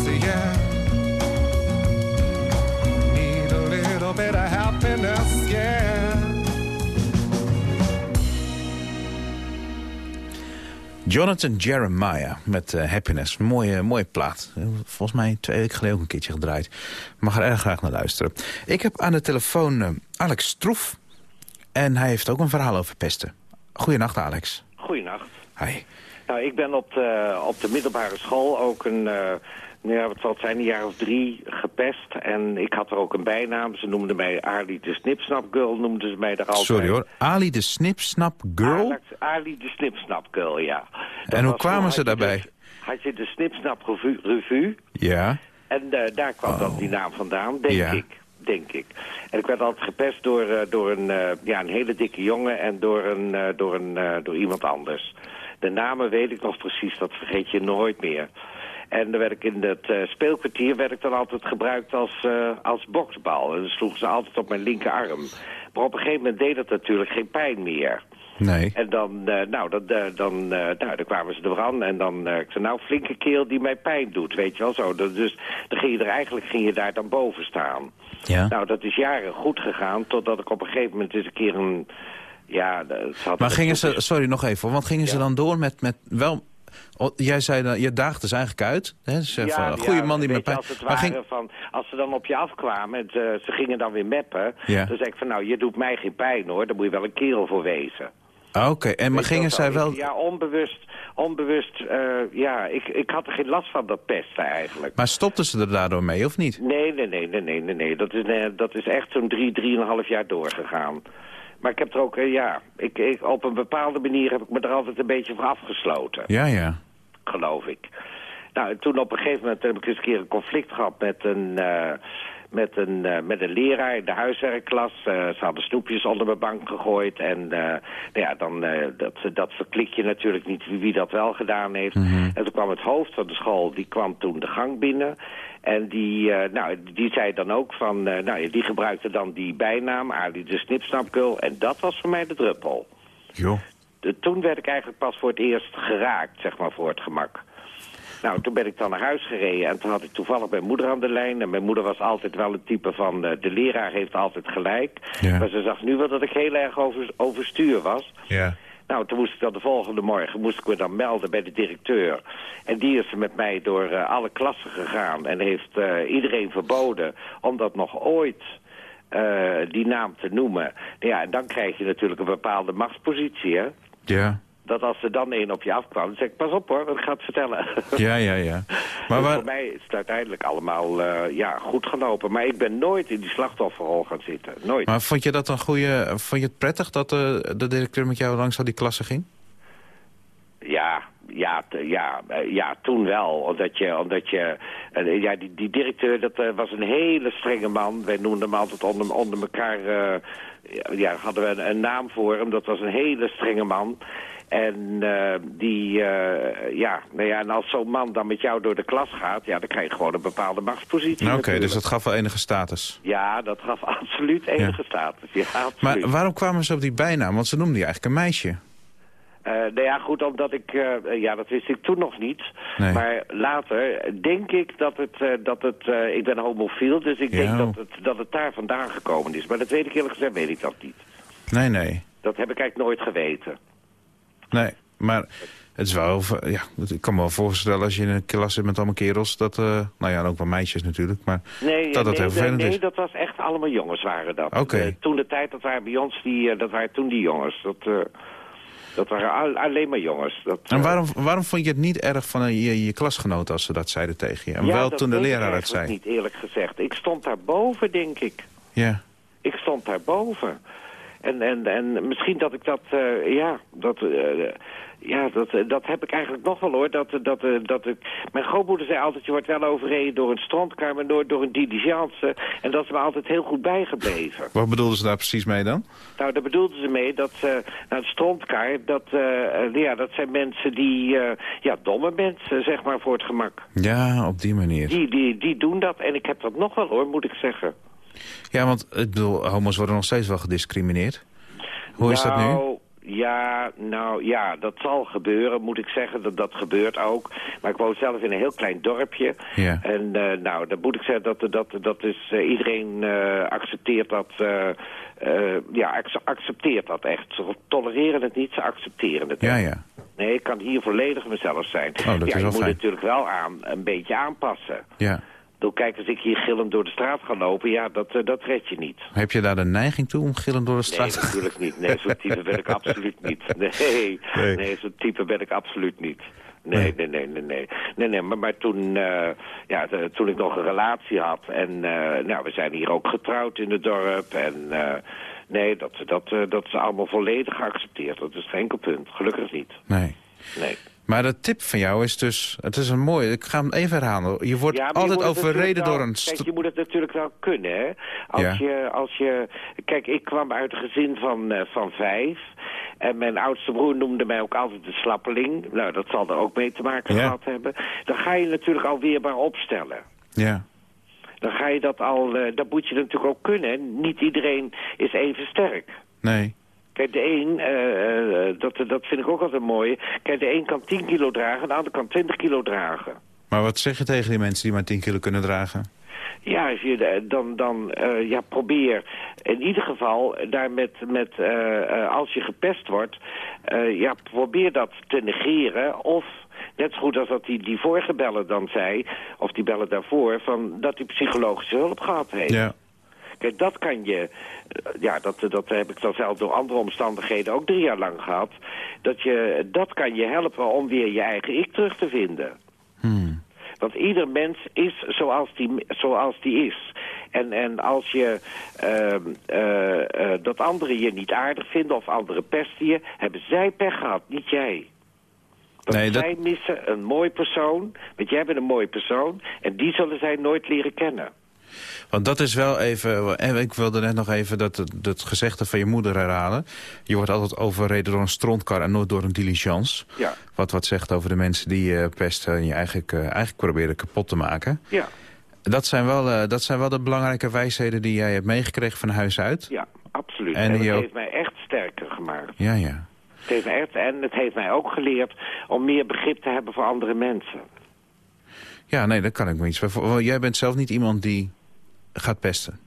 yeah. Need a little bit of happiness, yeah. Jonathan Jeremiah met eh, Happiness. Mooie, mooie plaat. Volgens mij twee weken geleden ook een keertje gedraaid. Mag er erg graag naar luisteren. Ik heb aan de telefoon eh, Alex Stroef. En hij heeft ook een verhaal over pesten. Goedenacht, Alex. Goeienacht. Hi. Nou, ik ben op de, op de middelbare school ook een, eh nou ja, wat zal het zijn, een jaar of drie gepest. En ik had er ook een bijnaam. Ze noemden mij Ali de Snipsnap Girl, noemden ze mij er altijd. Sorry hoor. Ali de Snipsnap Girl? Alex, Ali de Snipsnap Girl, ja. Dat En hoe kwamen ze daarbij? dus- had je de Snipsnap Revue, revue Ja. en eh, daar kwam dan die naam vandaan, denk Ja. ik. Denk ik. En ik werd altijd gepest door, eh, door een, eh, ja, een hele dikke jongen en door, een, door, een, door iemand anders. De namen weet ik nog precies, dat vergeet je nooit meer. En dan werd ik in het eh, speelkwartier werd ik dan altijd gebruikt als, eh, als boksbal. En dan sloegen ze altijd op mijn linkerarm. Maar op een gegeven moment deed het natuurlijk geen pijn meer. Nee. En dan, eh, nou, dat, dan, nou, dan kwamen ze er aan en dan, ik zei, nou, flinke keel die mij pijn doet, weet je wel zo. Dat, dus dan ging je er eigenlijk, ging je daar dan boven staan. Ja. Nou, dat is jaren goed gegaan, totdat ik op een gegeven moment eens een keer een, ja... Maar gingen ze, sorry nog even, want gingen ze dan door met, met wel... oh, jij zei, dan, je daagde ze eigenlijk uit. Hè? Dus, eh, van, goede ja, man die met pijn... Als, het Maar ging, van, als ze dan op je afkwamen en ze, ze gingen dan weer meppen... Ja. dan zeg ik van, nou, je doet mij geen pijn hoor, daar moet je wel een kerel voor wezen. Ah, Oké, en maar gingen zij wel... Ja, onbewust, onbewust, eh, ja, ik, ik had er geen last van, dat pesten eigenlijk. Maar stopten ze er daardoor mee, of niet? Nee, nee, nee, nee, nee, nee, nee. Dat, is, nee, dat is echt zo'n drie, drieënhalf jaar doorgegaan. Maar ik heb er ook, eh, ja, ik, ik, op een bepaalde manier heb ik me er altijd een beetje voor afgesloten, Ja, ja. geloof ik. Nou, en toen op een gegeven moment heb ik eens een keer een conflict gehad met een, eh, met een, eh, met een leraar in de huiswerkklas. Eh, ze hadden snoepjes onder mijn bank gegooid. En eh, nou ja, dan, dat, dat verklik je natuurlijk niet wie, wie dat wel gedaan heeft. En toen kwam het hoofd van de school, die kwam toen de gang binnen. En die, nou, die zei dan ook van, nou ja, die gebruikte dan die bijnaam, Ali de Snipsnapkul. En dat was voor mij de druppel. De- toen werd ik eigenlijk pas voor het eerst geraakt, zeg maar, voor het gemak. Nou, toen ben ik dan naar huis gereden en toen had ik toevallig mijn moeder aan de lijn. En mijn moeder was altijd wel een type van, eh, de leraar heeft altijd gelijk. Ja. Maar ze zag nu wel dat ik heel erg over, overstuur was. Ja. Nou, toen moest ik dan de volgende morgen moest ik me dan melden bij de directeur. En die is met mij door eh, alle klassen gegaan en heeft eh, iedereen verboden om dat nog ooit die naam te noemen. Ja, en dan krijg je natuurlijk een bepaalde machtspositie, hè. Ja. Dat als er dan één op je afkwam, dan zeg ik, pas op hoor, wat ik ga het vertellen. Ja, ja, ja. Maar Dus waar... voor mij is het uiteindelijk allemaal eh, ja, goed gelopen. Maar ik ben nooit in die slachtofferrol gaan zitten. Nooit. Maar vond je dat een goede... Vond je het prettig dat eh, de directeur met jou langs al die klassen ging? Ja, ja, ja, eh, ja, toen wel. Omdat je, omdat je ja, die, die directeur, dat was een hele strenge man. Wij noemden hem altijd onder, onder elkaar, ja, hadden we een, een naam voor hem. Dat was een hele strenge man. En eh, die, eh, ja, nou ja, en als zo'n man dan met jou door de klas gaat, ja, dan krijg je gewoon een bepaalde machtspositie. Oké, dus dat gaf wel enige status. Ja, dat gaf absoluut enige status. Ja, absoluut. Maar waarom kwamen ze op die bijnaam? Want ze noemden je eigenlijk een meisje. Eh, nou ja, goed, omdat ik... ja, dat wist ik toen nog niet. Nee. Maar later denk ik dat het... dat het ik ben homofiel, dus ik Ja. denk dat het, dat het daar vandaan gekomen is. Maar dat weet ik eerlijk gezegd, weet ik dat niet. Nee, nee. Dat heb ik eigenlijk nooit geweten. Nee, maar het is wel... Ja, ik kan me wel voorstellen als je in een klas zit met allemaal kerels... dat, eh, nou ja, en ook wel meisjes natuurlijk, maar Nee, dat dat nee, heel vervelend nee, is. dat was echt allemaal jongens waren dat. Oké. Eh, toen de tijd, dat waren bij ons, die, eh, dat waren toen die jongens. Dat, dat waren al- alleen maar jongens. Dat, En waarom, waarom vond je het niet erg van je, je klasgenoten als ze dat zeiden tegen je? En ja, wel dat toen de leraar het zei? niet, eerlijk gezegd. Ik stond daar boven, denk ik. Ja. Ik stond daarboven. En, en, en misschien dat ik dat, eh, ja, dat, eh, ja dat, eh, dat heb ik eigenlijk nog wel hoor. Dat, dat, dat ik, mijn grootmoeder zei altijd, je wordt wel overreden door een strandkar, maar door, door een diligence. En dat is me altijd heel goed bijgebleven. Wat bedoelden ze daar precies mee dan? Nou, daar bedoelden ze mee dat, eh nou, het strandkar, dat, ja, dat zijn mensen die, ja, domme mensen, zeg maar, voor het gemak. Ja, op die manier. Die, die, die doen dat en ik heb dat nog wel hoor, moet ik zeggen. Ja, want ik bedoel, homo's worden nog steeds wel gediscrimineerd. Hoe is dat nu? Nou, Ja, nou ja, dat zal gebeuren, moet ik zeggen. Dat, dat gebeurt ook. Maar ik woon zelf in een heel klein dorpje. Ja. En eh, nou, dan moet ik zeggen, dat, dat, dat is, eh, iedereen eh, accepteert dat... ja, ac- accepteert dat echt. Ze tolereren het niet, ze accepteren het Ja, echt. ja. Nee, ik kan hier volledig mezelf zijn. Oh, dat is ja, je moet fijn. natuurlijk wel aan, een beetje aanpassen. ja. Kijk, als ik hier gillend door de straat ga lopen, ja, dat, eh, dat red je niet. Heb je daar de neiging toe om gillend door de straat Nee, natuurlijk niet. Nee, zo'n type ben ik absoluut niet. Nee, Nee. nee. zo'n type ben ik absoluut niet. Nee, nee, nee, nee, nee. Nee, nee, maar, maar toen, eh, ja, de- toen ik nog een relatie had en eh, nou, we zijn hier ook getrouwd in het dorp en nee, dat, dat, dat is allemaal volledig geaccepteerd. Dat is geen enkel punt. Gelukkig niet. Nee. Nee. Maar de tip van jou is dus... Het is een mooie... Ik ga hem even herhalen. Je wordt Ja, maar je altijd overreden door een... Kijk, je moet het natuurlijk wel kunnen, hè. Als, Ja. je, als je... Kijk, ik kwam uit een gezin van, eh, van vijf. En mijn oudste broer noemde mij ook altijd de slappeling. Nou, dat zal er ook mee te maken Ja. gehad hebben. Dan ga je natuurlijk al weerbaar opstellen. Ja. Dan ga je dat al... eh, dat moet je natuurlijk ook kunnen. Niet iedereen is even sterk. Nee. Kijk, de een, eh, eh, dat, dat vind ik ook altijd mooi. Kijk, de een kan 10 kilo dragen, de ander kan 20 kilo dragen. Maar wat zeg je tegen die mensen die maar 10 kilo kunnen dragen? Ja, als je, eh, dan, dan ja, probeer in ieder geval daar met, met als je gepest wordt, ja, probeer dat te negeren of... Net zo goed als dat die, die vorige beller dan zei, of die bellen daarvoor, van dat hij psychologische hulp gehad heeft. Ja. Kijk, dat kan je, eh, ja, dat, dat heb ik dan zelf door andere omstandigheden ook drie jaar lang gehad. Dat, je, dat kan je helpen om weer je eigen ik terug te vinden. Hmm. Want ieder mens is zoals die, zoals die is. En, en als je ehm, eh, eh, dat anderen je niet aardig vinden of anderen pesten je, hebben zij pech gehad, niet jij. Want Nee, dat- zij missen een mooi persoon, want jij bent een mooi persoon... en die zullen zij nooit leren kennen. Want dat is wel even... en Ik wilde net nog even dat, dat gezegde van je moeder herhalen. Je wordt altijd overreden door een strontkar en nooit door een diligence. Ja. Wat wat zegt over de mensen die je pesten en je eigenlijk, eh, eigenlijk proberen kapot te maken. Ja, Dat zijn, wel, eh, dat zijn wel de belangrijke wijsheden die jij hebt meegekregen van huis uit. ja, absoluut. En En, ook- heeft mij echt sterker gemaakt. Ja, ja. Het heeft mij echt, en het heeft mij ook geleerd om meer begrip te hebben voor andere mensen. Ja, nee, dat kan ik me iets bij voor- want Jij bent zelf niet iemand die gaat pesten.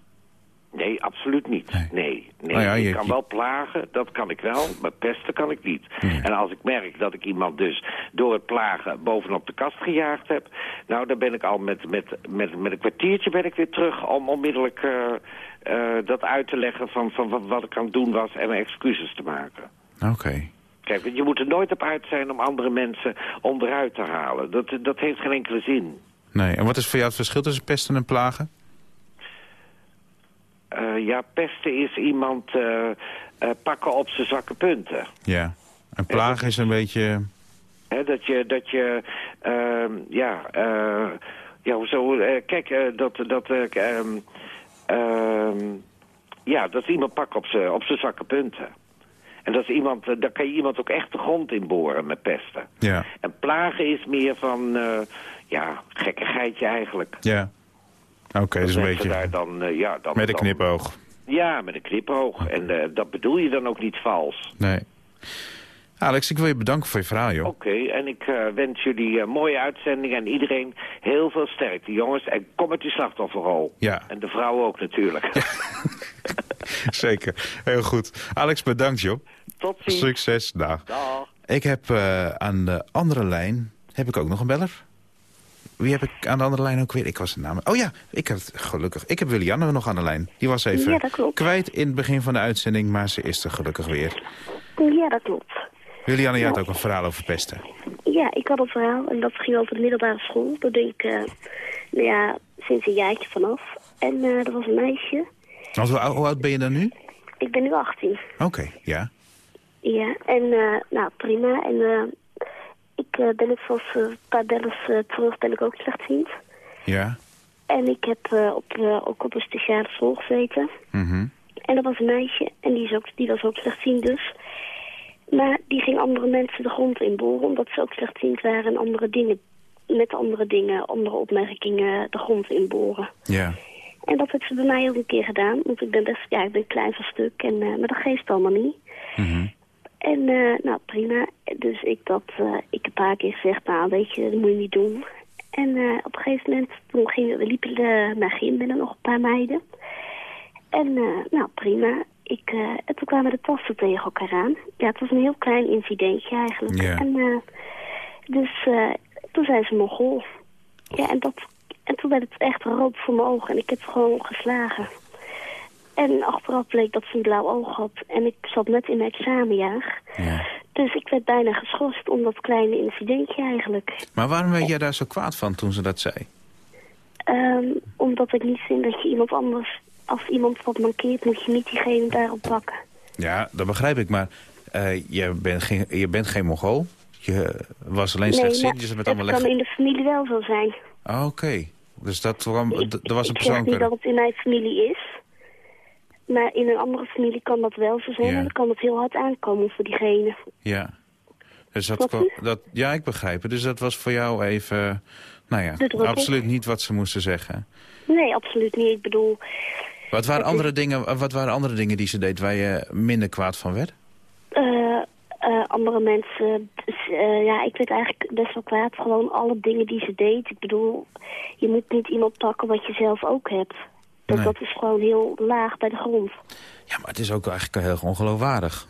Nee, absoluut niet. Nee. Nee, nee. Nou ja, ik kan wel plagen, dat kan ik wel, maar pesten kan ik niet. En als ik merk dat ik iemand dus door het plagen bovenop de kast gejaagd heb... nou, dan ben ik al met, met, met, met een kwartiertje ben ik weer terug om onmiddellijk eh, eh, dat uit te leggen van, van wat, wat ik aan het doen was en mijn excuses te maken. Oké. Kijk, je moet er nooit op uit zijn om andere mensen onderuit te halen. Dat, dat heeft geen enkele zin. Nee, en wat is voor jou het verschil tussen pesten en plagen? Eh, ja, pesten is iemand eh, eh, pakken op zijn zwakke punten. Ja. En plagen is een beetje... Hè, dat je, dat je, ehm, ja, ja, hoezo, kijk, dat, dat, eh, ehm, ehm, ja, dat is iemand pakken op zijn op zijn zwakke punten. En dat is iemand, daar kan je iemand ook echt de grond in boren met pesten. Ja. En plagen is meer van, eh, ja, gekkigheidje eigenlijk. Ja. Oké, dus een beetje daar dan, eh, ja, dan, met een knipoog. Ja, met een knipoog. En eh, dat bedoel je dan ook niet vals. Nee. Alex, ik wil je bedanken voor je verhaal, joh. Oké, en ik eh, wens jullie een mooie uitzending en iedereen heel veel sterkte, jongens. En kom met die slachtofferrol. Ja. En de vrouwen ook natuurlijk. Zeker. Heel goed. Alex, bedankt, joh. Tot ziens. Succes. Dag. Dag. Ik heb aan de andere lijn... Heb ik ook nog een beller? Wie heb ik aan de andere lijn ook weer? Ik was de naam... Oh ja, ik heb het gelukkig. Ik heb Willianne nog aan de lijn. Die was even Ja, dat kwijt in het begin van de uitzending... maar ze is er gelukkig weer. Ja, dat klopt. Willianne, jij had ook een verhaal over pesten. Ja, ik had een verhaal en dat ging over de middelbare school. Daar denk ik, eh, nou ja, sinds een jaartje vanaf. En eh, er was een meisje. Want hoe, ou- hoe oud ben je dan nu? Ik ben nu 18. Oké, ja. Ja, en eh, nou prima. En eh, ik eh, ben net zoals eh, een paar bellers eh, terug, ben ik ook slechtziend. Ja. En ik heb op, ook op een speciale school gezeten. Mhm. En dat was een meisje en die, is ook, die was ook slechtziend dus. Maar die ging andere mensen de grond inboren omdat ze ook slechtziend waren en andere dingen, met andere dingen, andere opmerkingen de grond inboren. Ja. En dat heeft ze bij mij ook een keer gedaan, want ik ben best, ja, ik ben klein van stuk, en, maar dat geeft allemaal niet. Mhm. En eh, nou prima, dus ik dat, eh, ik een paar keer gezegd, nou weet je, dat moet je niet doen. En eh, op een gegeven moment, toen gingen we liepen uh, naar gym met nog een paar meiden. En nou prima, ik, en toen kwamen de tassen tegen elkaar aan. Ja, het was een heel klein incidentje eigenlijk. En dus eh, toen zei ze Mongool. Ja, en, dat, en toen werd het echt rood voor mijn ogen en ik heb gewoon geslagen. En achteraf bleek dat ze een blauw oog had. En ik zat net in mijn examenjaar. ja. Dus ik werd bijna geschorst om dat kleine incidentje eigenlijk. Maar waarom werd jij daar zo kwaad van toen ze dat zei? Ehm, omdat ik niet vind dat je iemand anders... Als iemand wat mankeert, moet je niet diegene daarop pakken. Ja, dat begrijp ik, maar eh, je, bent geen, je bent geen Mongool. Je was alleen nee, zat met het allemaal kan leggen. in de familie wel zo zijn. Ah, Oké, dus dat, kwam, Ik, er was een ik zeg niet dat het in mijn familie is. Maar in een andere familie kan dat wel zo zijn. Ja. En dan kan het heel hard aankomen voor diegene. Ja. Dus dat dat, ja, ik begrijp het. Dus dat was voor jou even... Nou ja, absoluut niet wat ze moesten zeggen. Nee, absoluut niet. Ik bedoel... Wat waren, is- andere dingen, wat waren andere dingen die ze deed waar je minder kwaad van werd? Eh, eh, andere mensen, dus, eh, ja, ik werd eigenlijk best wel kwaad. Gewoon alle dingen die ze deed. Ik bedoel, je moet niet iemand pakken wat je zelf ook hebt. Dat, Nee. dat is gewoon heel laag bij de grond. Ja, maar het is ook eigenlijk heel ongeloofwaardig.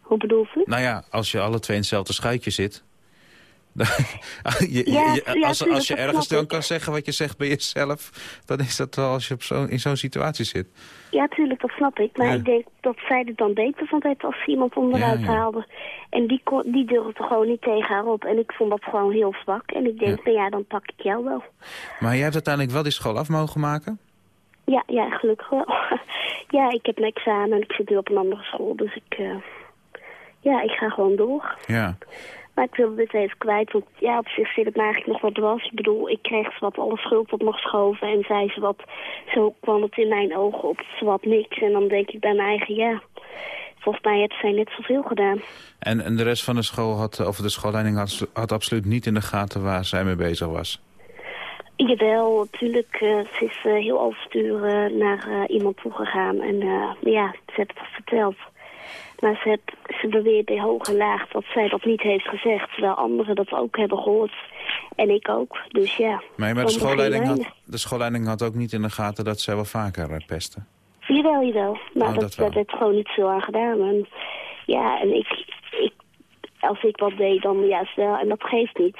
Hoe bedoelt u? Nou ja, als je alle twee in hetzelfde schuitje zit... je, je- Ja, je- ja, als, als je ergens dan kan zeggen wat je zegt bij jezelf... dan is dat wel als je op zo, in zo'n situatie zit. Ja, tuurlijk, dat snap ik. Maar Ja. ik denk dat zij er dan beter van deed als ze iemand onderuit haalde. En die, kon, die durfde gewoon niet tegen haar op. En ik vond dat gewoon heel zwak. En ik denk, Ja. nou ja, dan pak ik jou wel. Maar jij hebt uiteindelijk wel die school af mogen maken? Ja, ja, gelukkig wel. ja, ik heb een examen en ik zit nu op een andere school. Dus ik, eh, ja, ik ga gewoon door. Ja. Maar ik wilde dit even kwijt, want ja, op zich zit het me eigenlijk nog wat dwars. Ik bedoel, ik kreeg ze wat alle schuld op me geschoven en zei ze wat, zo kwam het in mijn ogen op, ze wat niks. En dan denk ik bij mijn eigen, ja, volgens mij heeft zij net zoveel gedaan. En, en de rest van de school had, of de schoolleiding had, had absoluut niet in de gaten waar zij mee bezig was. Jawel, natuurlijk, eh, ze is eh, heel overstuur eh, naar eh, iemand toegegaan en ja, ze heeft het verteld. Maar ze, heeft, ze beweert bij hoog en laag dat zij dat niet heeft gezegd, terwijl anderen dat ook hebben gehoord. En ik ook, dus ja. Nee, maar de schoolleiding, had, de schoolleiding had ook niet in de gaten dat zij wel vaker pestte. Jawel, jawel. Maar Oh, dat, dat wel. dat werd gewoon niet zo aan gedaan. En, ja, en ik, ik, als ik wat deed, dan juist wel. En dat geeft niet.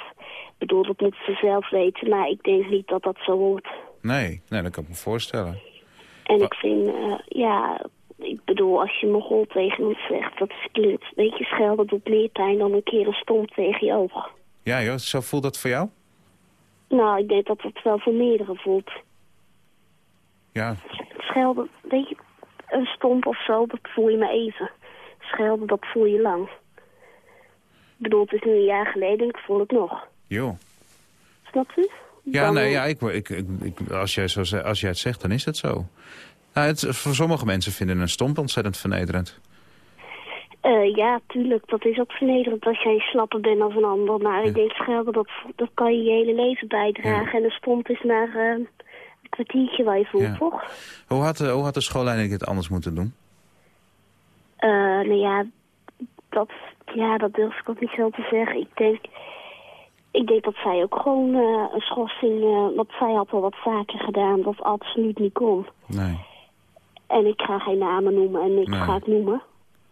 Ik bedoel, dat moeten ze zelf weten. Maar ik denk niet dat dat zo hoort. Nee, nee, dat kan ik me voorstellen. En ik vind, eh, ja, ik bedoel, als je mogol tegen ons zegt, dat is klut. Weet je, schelden doet meer pijn dan een keer een stomp tegen je oog. Ja joh, zo voelt dat voor jou? Nou, ik denk dat het wel voor meerdere voelt. Ja, Schelden, weet je, een stomp of zo, dat voel je maar even. Schelden, dat voel je lang. Ik bedoel, het is nu een jaar geleden en ik voel het nog. Joh. Snap u? Ja, Dan- nee, ja, ik, ik, ik, als, jij zo, als jij het zegt, dan is het zo. Nou, het, voor sommige mensen vinden een stomp ontzettend vernederend. Eh, ja, tuurlijk. Dat is ook vernederend als jij slapper bent dan een ander. Maar ik denk, schelden, dat, dat kan je je hele leven bijdragen. En een stomp is maar eh, een kwartiertje waar je voelt, Ja. toch? Hoe had, de- hoe had de schoolleiding het anders moeten doen? Eh, nou ja dat, ja, dat durf ik ook niet zo te zeggen. Ik denk, ik denk dat zij ook gewoon eh, een schorsing... eh want zij had al wat vaker gedaan dat absoluut niet kon. Nee. En ik ga geen namen noemen en Nee. ga ik noemen.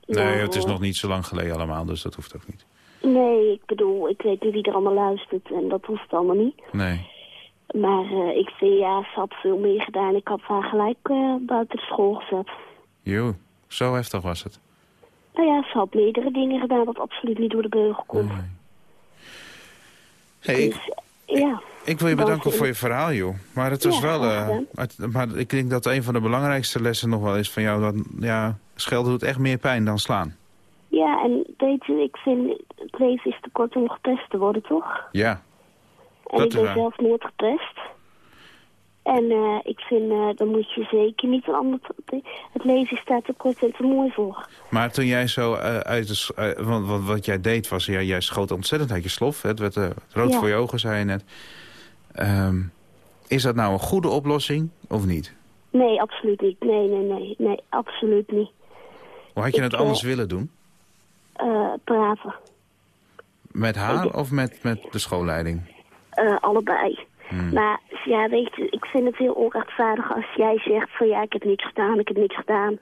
Nee, Maar, het is eh, nog niet zo lang geleden allemaal, dus dat hoeft ook niet. Nee, ik bedoel, ik weet niet wie er allemaal luistert en dat hoeft allemaal niet. Nee. Maar ik vind, ja, ze had veel meer gedaan. Ik had haar gelijk eh, buiten school gezet. Joh, zo heftig was het. Nou ja, ze had meerdere dingen gedaan wat absoluut niet door de beugel komt. Hey, ik, Dus, ja. ik wil je Dan bedanken voor je verhaal, joh. Maar het was Ja, wel... eh, het- maar ik denk dat een van de belangrijkste lessen nog wel is van jou... dat ja, schelden doet echt meer pijn dan slaan. Ja, en weet je, ik vind het leven is te kort om gepest te worden, toch? Ja, En Dat ik is ben waar. zelf nooit gepest. En eh, ik vind, eh, dan moet je zeker niet een ander... Het leven staat te kort en te mooi voor. maar toen jij zo eh, uit de... want wat, wat jij deed was, ja, jij schoot ontzettend uit je slof. hè. Het werd rood Ja. voor je ogen, zei je net. Ehm, is dat nou een goede oplossing of niet? Nee, absoluut niet. Nee, nee, nee. Nee, absoluut niet. Hoe had je Ik, het anders willen doen? Praten. Met haar of met, met de schoolleiding? Allebei. Hmm. Maar ja, weet je, ik vind het heel onrechtvaardig als jij zegt van ja, ik heb niks gedaan, ik heb niks gedaan.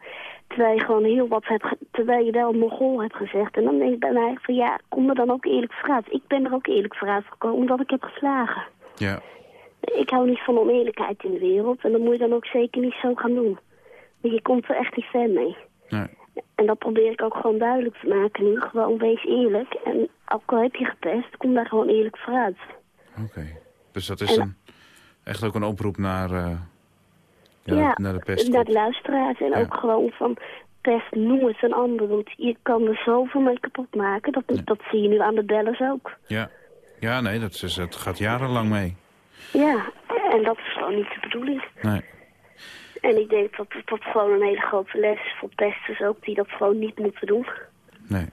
Terwijl je gewoon heel wat hebt, terwijl je wel een mogol hebt gezegd. En dan denk ik bij mij van ja, kom er dan ook eerlijk vooruit. Ik ben er ook eerlijk vooruit gekomen omdat ik heb geslagen. Ja. Ik hou niet van oneerlijkheid in de wereld en dat moet je dan ook zeker niet zo gaan doen. Want je komt er echt niet ver mee. Nee. En dat probeer ik ook gewoon duidelijk te maken nu. Gewoon wees eerlijk. En ook al heb je gepest, kom daar gewoon eerlijk vooruit. Oké. Dus dat is En- een, echt ook een oproep naar, eh, ja, Ja, naar de pest. naar de luisteraars. En Ja. ook gewoon van pest nooit een ander. Want je kan er zoveel mee kapot maken. Dat, dat zie je nu aan de bellers ook. Ja. ja, nee, dat, is, dat gaat jarenlang mee. Ja, en dat is gewoon niet de bedoeling. Nee. En ik denk dat dat gewoon een hele grote les is voor pesters ook. Die dat gewoon niet moeten doen. nee.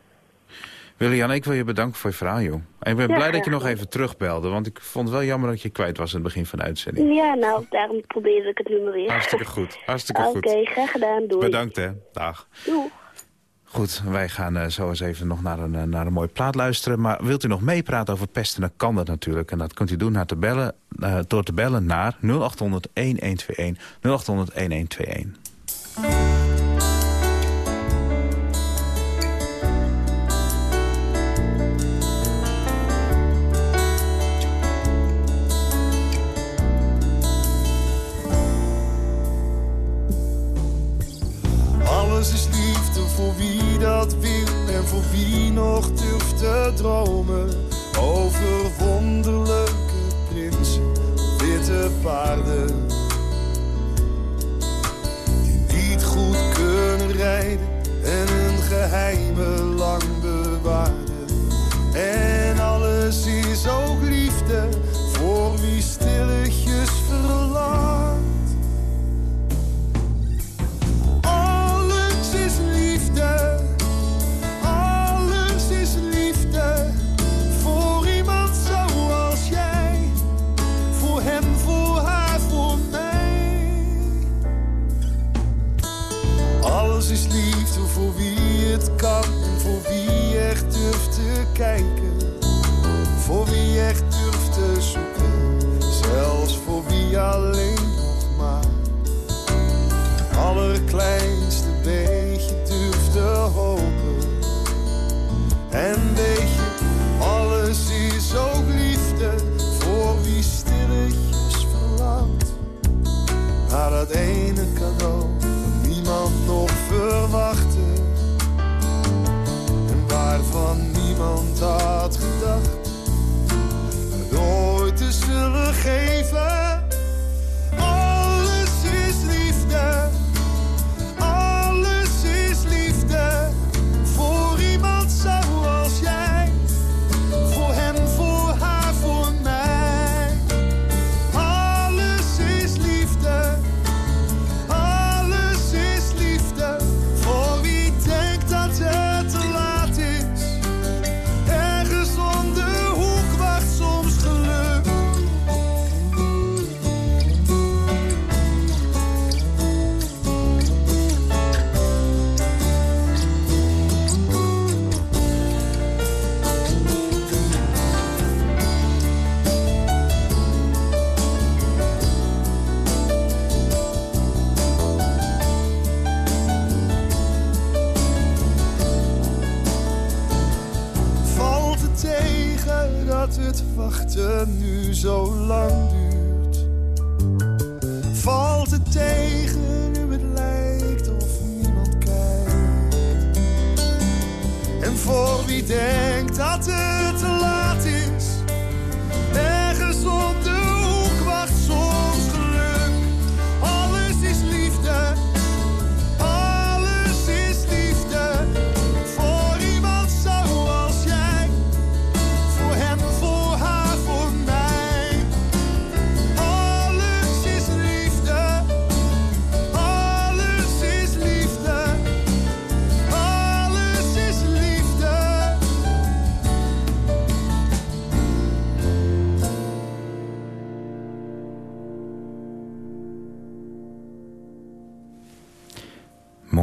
Willian, ik wil je bedanken voor je verhaal, joh. En ik ben Ja, blij dat je nog even terugbelde, want ik vond het wel jammer dat je kwijt was in het begin van de uitzending. Ja, nou, daarom probeerde ik het nu maar weer. Hartstikke goed, hartstikke Oké, goed. graag gedaan. Doei. Bedankt, hè. Dag. Doei. Goed, wij gaan eh, zo eens even nog naar een, eh, naar een mooie plaat luisteren. Maar wilt u nog meepraten over pesten, dan kan dat natuurlijk. En dat kunt u doen naar te bellen, eh, door te bellen naar 0800 1121.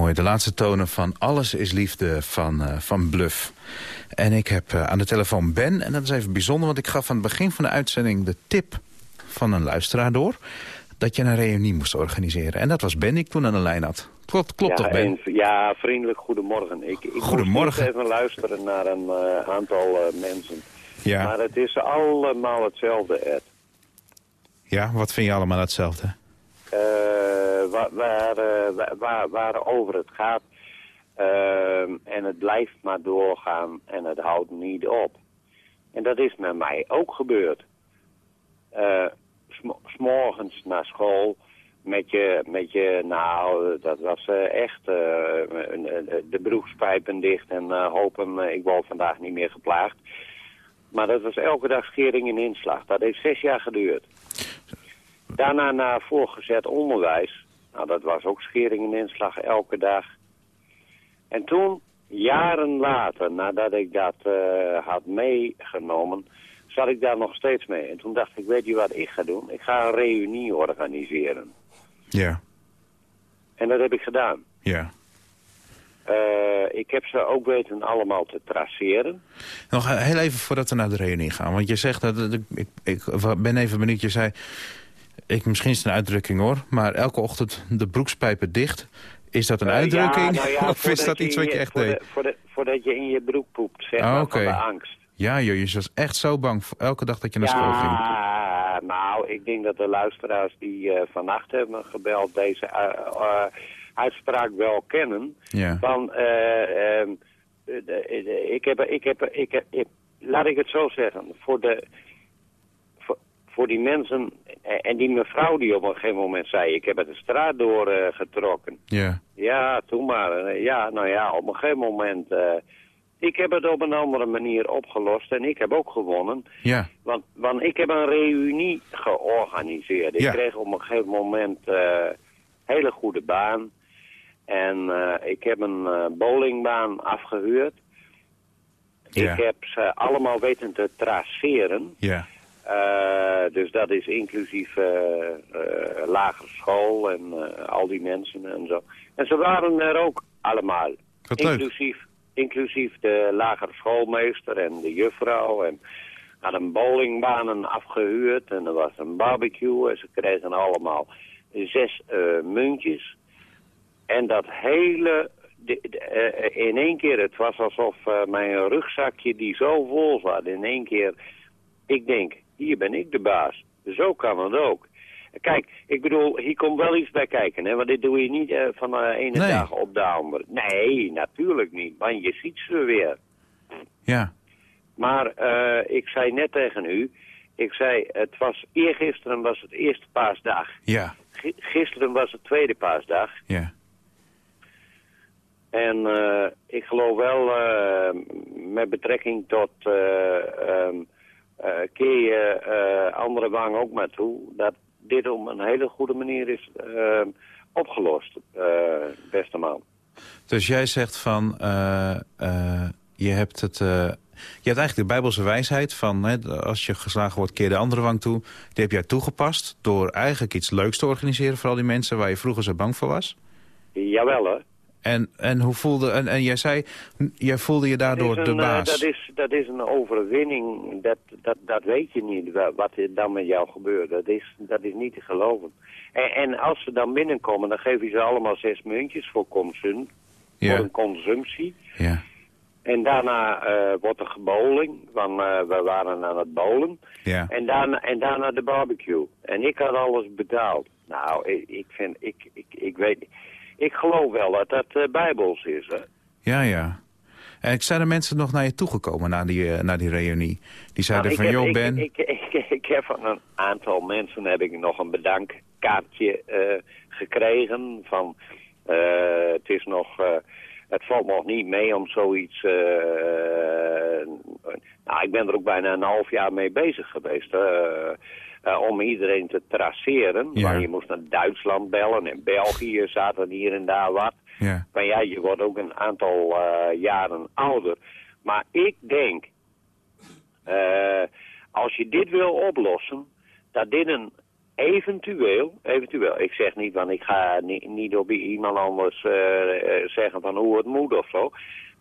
Mooi, de laatste tonen van Alles is Liefde van, eh, van Bluff. En ik heb eh, aan de telefoon Ben, en dat is even bijzonder... want ik gaf aan het begin van de uitzending de tip van een luisteraar door... dat je een reunie moest organiseren. En dat was Ben die ik toen aan de lijn had. Klopt, klopt ja, toch, Ben? en- ja, vriendelijk goedemorgen. Ik, ik Goedemorgen. even luisteren naar een eh, aantal mensen. Ja. Maar het is allemaal hetzelfde, Ed. ja, wat vind je allemaal hetzelfde? Eh, waar, waar, eh, waar- waar, waarover het gaat. Ehm, en het blijft maar doorgaan en het houdt niet op. En dat is met mij ook gebeurd. Eh, sm- S'morgens naar school met je, met je, nou, dat was echt een- de broekspijpen dicht en eh, hopen, ik word vandaag niet meer geplaagd. Maar dat was elke dag schering en inslag. Dat heeft zes jaar geduurd. Daarna naar voorgezet onderwijs. Nou, dat was ook schering en inslag elke dag. En toen jaren later, nadat ik dat eh, had meegenomen, zat ik daar nog steeds mee. En toen dacht ik, weet je wat ik ga doen? Ik ga een reunie organiseren. Ja, En dat heb ik gedaan. ja. Eh, ik heb ze ook weten allemaal te traceren. Nog heel even voordat we naar de reunie gaan. Want je zegt dat... dat- Ik, ik, ben even benieuwd. Je zei... Ik, misschien is het een uitdrukking hoor. Maar elke ochtend de broekspijpen dicht. Is dat een Eh, uitdrukking? ja, nou ja, of is dat iets wat je echt voor deed? de- voor de- Voordat je in je broek poept, zeg Ah, maar, van de angst. Ja, joh, je was echt zo bang voor elke dag dat je naar school ging. Ja, nou, ik denk dat de luisteraars die eh, vannacht hebben gebeld deze eh, uitspraak wel kennen. Ja. Van, de- ik heb, ik heb, ik heb, ik- laat ik het zo zeggen, voor de, voor, die mensen, eh, en die mevrouw die op een gegeven moment zei, ik heb het de straat doorgetrokken. getrokken. Ja. Ja, toen maar. Eh, Ja, nou ja, op een gegeven moment... eh, ik heb het op een andere manier opgelost en ik heb ook gewonnen. Ja. Want, want ik heb een reunie georganiseerd. Ik Ja. kreeg op een gegeven moment eh hele goede baan. En eh, ik heb een eh, bowlingbaan afgehuurd. Ja. Ik heb ze allemaal weten te traceren. Ja. Eh, dus dat is inclusief eh eh, lagere school en al die mensen en zo. En ze waren er ook allemaal. Wat leuk. inclusief, inclusief de lagere schoolmeester en de juffrouw. En hadden bowlingbanen afgehuurd en er was een barbecue. En ze kregen allemaal zes muntjes. En dat hele... de- de- in één keer, het was alsof mijn rugzakje die zo vol zat. In één keer ik denk, hier ben ik de baas. Zo kan het ook. Kijk, ik bedoel, hier komt wel iets bij kijken, hè? Want dit doe je niet eh, van de ene Nee. dag op de andere. Nee, natuurlijk niet. Want je ziet ze weer. Ja. Maar eh, ik zei net tegen u, ik zei, het was, eergisteren was het eerste paasdag. Ja. Gisteren was het tweede paasdag. Ja. En eh, ik geloof wel eh, met betrekking tot eh, ehm, eh, keer je eh, andere wang ook maar toe, dat dit op een hele goede manier is ehm, opgelost, eh, beste man. Dus jij zegt van, eh, eh, je hebt het... eh, je hebt eigenlijk de Bijbelse wijsheid van... Hè, als je geslagen wordt, keer de andere wang toe. Die heb jij toegepast door eigenlijk iets leuks te organiseren... voor al die mensen waar je vroeger zo bang voor was. Jawel hè. En, en hoe voelde... En, en jij zei, jij voelde je daardoor de eh, baas. dat, is, dat is een overwinning, dat, dat, dat weet je niet, wa- wat er dan met jou gebeurt. Dat is, dat is niet te geloven. En, en als ze dan binnenkomen, dan geef je ze allemaal zes muntjes voor, consum, Ja. voor een consumptie. Ja. En daarna eh, wordt er gebowling, want eh, we waren aan het bowlen. Ja. En daarna, en daarna de barbecue. En ik had alles betaald. Nou, ik, ik vind, ik, ik, ik weet, ik geloof wel dat dat eh, bijbels is, hè. Ja, ja. En zijn er mensen nog naar je toegekomen na die, eh, na die reunie? Die zeiden Nou, van, joh Ben... Ik, ik, ik, ik heb van een aantal mensen heb ik nog een bedankkaartje eh, gekregen. Van, eh, het is nog... eh, het valt nog niet mee om zoiets... eh, nou, ik ben er ook bijna een half jaar mee bezig geweest. Eh, om iedereen te traceren. Ja. Maar je moest naar Duitsland bellen. En België zaten hier en daar wat. Ja. Maar ja, je wordt ook een aantal eh, jaren ouder. Maar ik denk, eh, als je dit wil oplossen, dat dit een eventueel, eventueel, ik zeg niet, want ik ga ni- niet op iemand anders zeggen van hoe het moet of zo.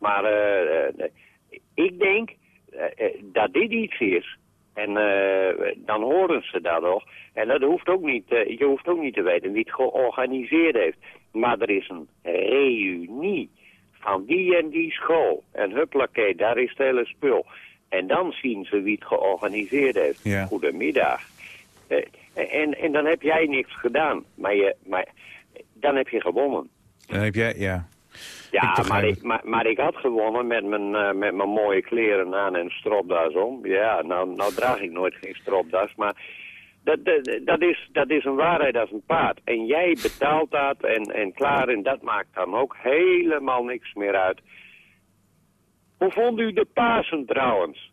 Maar ik denk dat dit iets is. En eh, dan horen ze dat nog. En dat hoeft ook niet, eh, je hoeft ook niet te weten wie het georganiseerd heeft. Maar er is een reunie van die en die school. En huppakee, daar is het hele spul. En dan zien ze wie het georganiseerd heeft. Ja. Goedemiddag. Eh, en, en dan heb jij niks gedaan. Maar, je, maar dan heb je gewonnen. Dan heb jij, ja. Ja, maar ik, maar, maar ik had gewonnen met mijn, eh, met mijn mooie kleren aan en stropdas om. Ja, nou, nou draag ik nooit geen stropdas, maar dat, dat, dat, is, dat is een waarheid als een paard. En jij betaalt dat en, en klaar, en dat maakt dan ook helemaal niks meer uit. Hoe vond u de Pasen trouwens?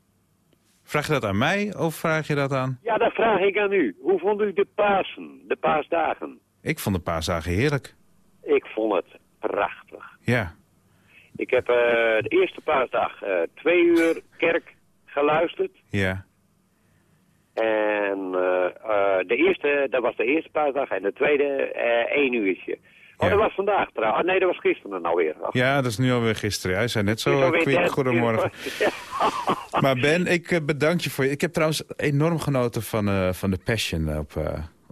Vraag je dat aan mij of vraag je dat aan... Ja, dat vraag ik aan u. Hoe vond u de Pasen, de paasdagen? Ik vond de paasdagen heerlijk. Ik vond het prachtig. Ja. Ik heb eh, de eerste paasdag eh, twee uur kerk geluisterd. Ja. En eh, de eerste, dat was de eerste paasdag. En de tweede één uurtje. Oh, dat was vandaag trouwens. Oh, nee, dat was gisteren alweer. Ach, Ja, dat is nu alweer gisteren. Hij zei net zo Goedemorgen. Maar Ben, ik bedank je voor je. Ik heb trouwens enorm genoten van, van de Passion op,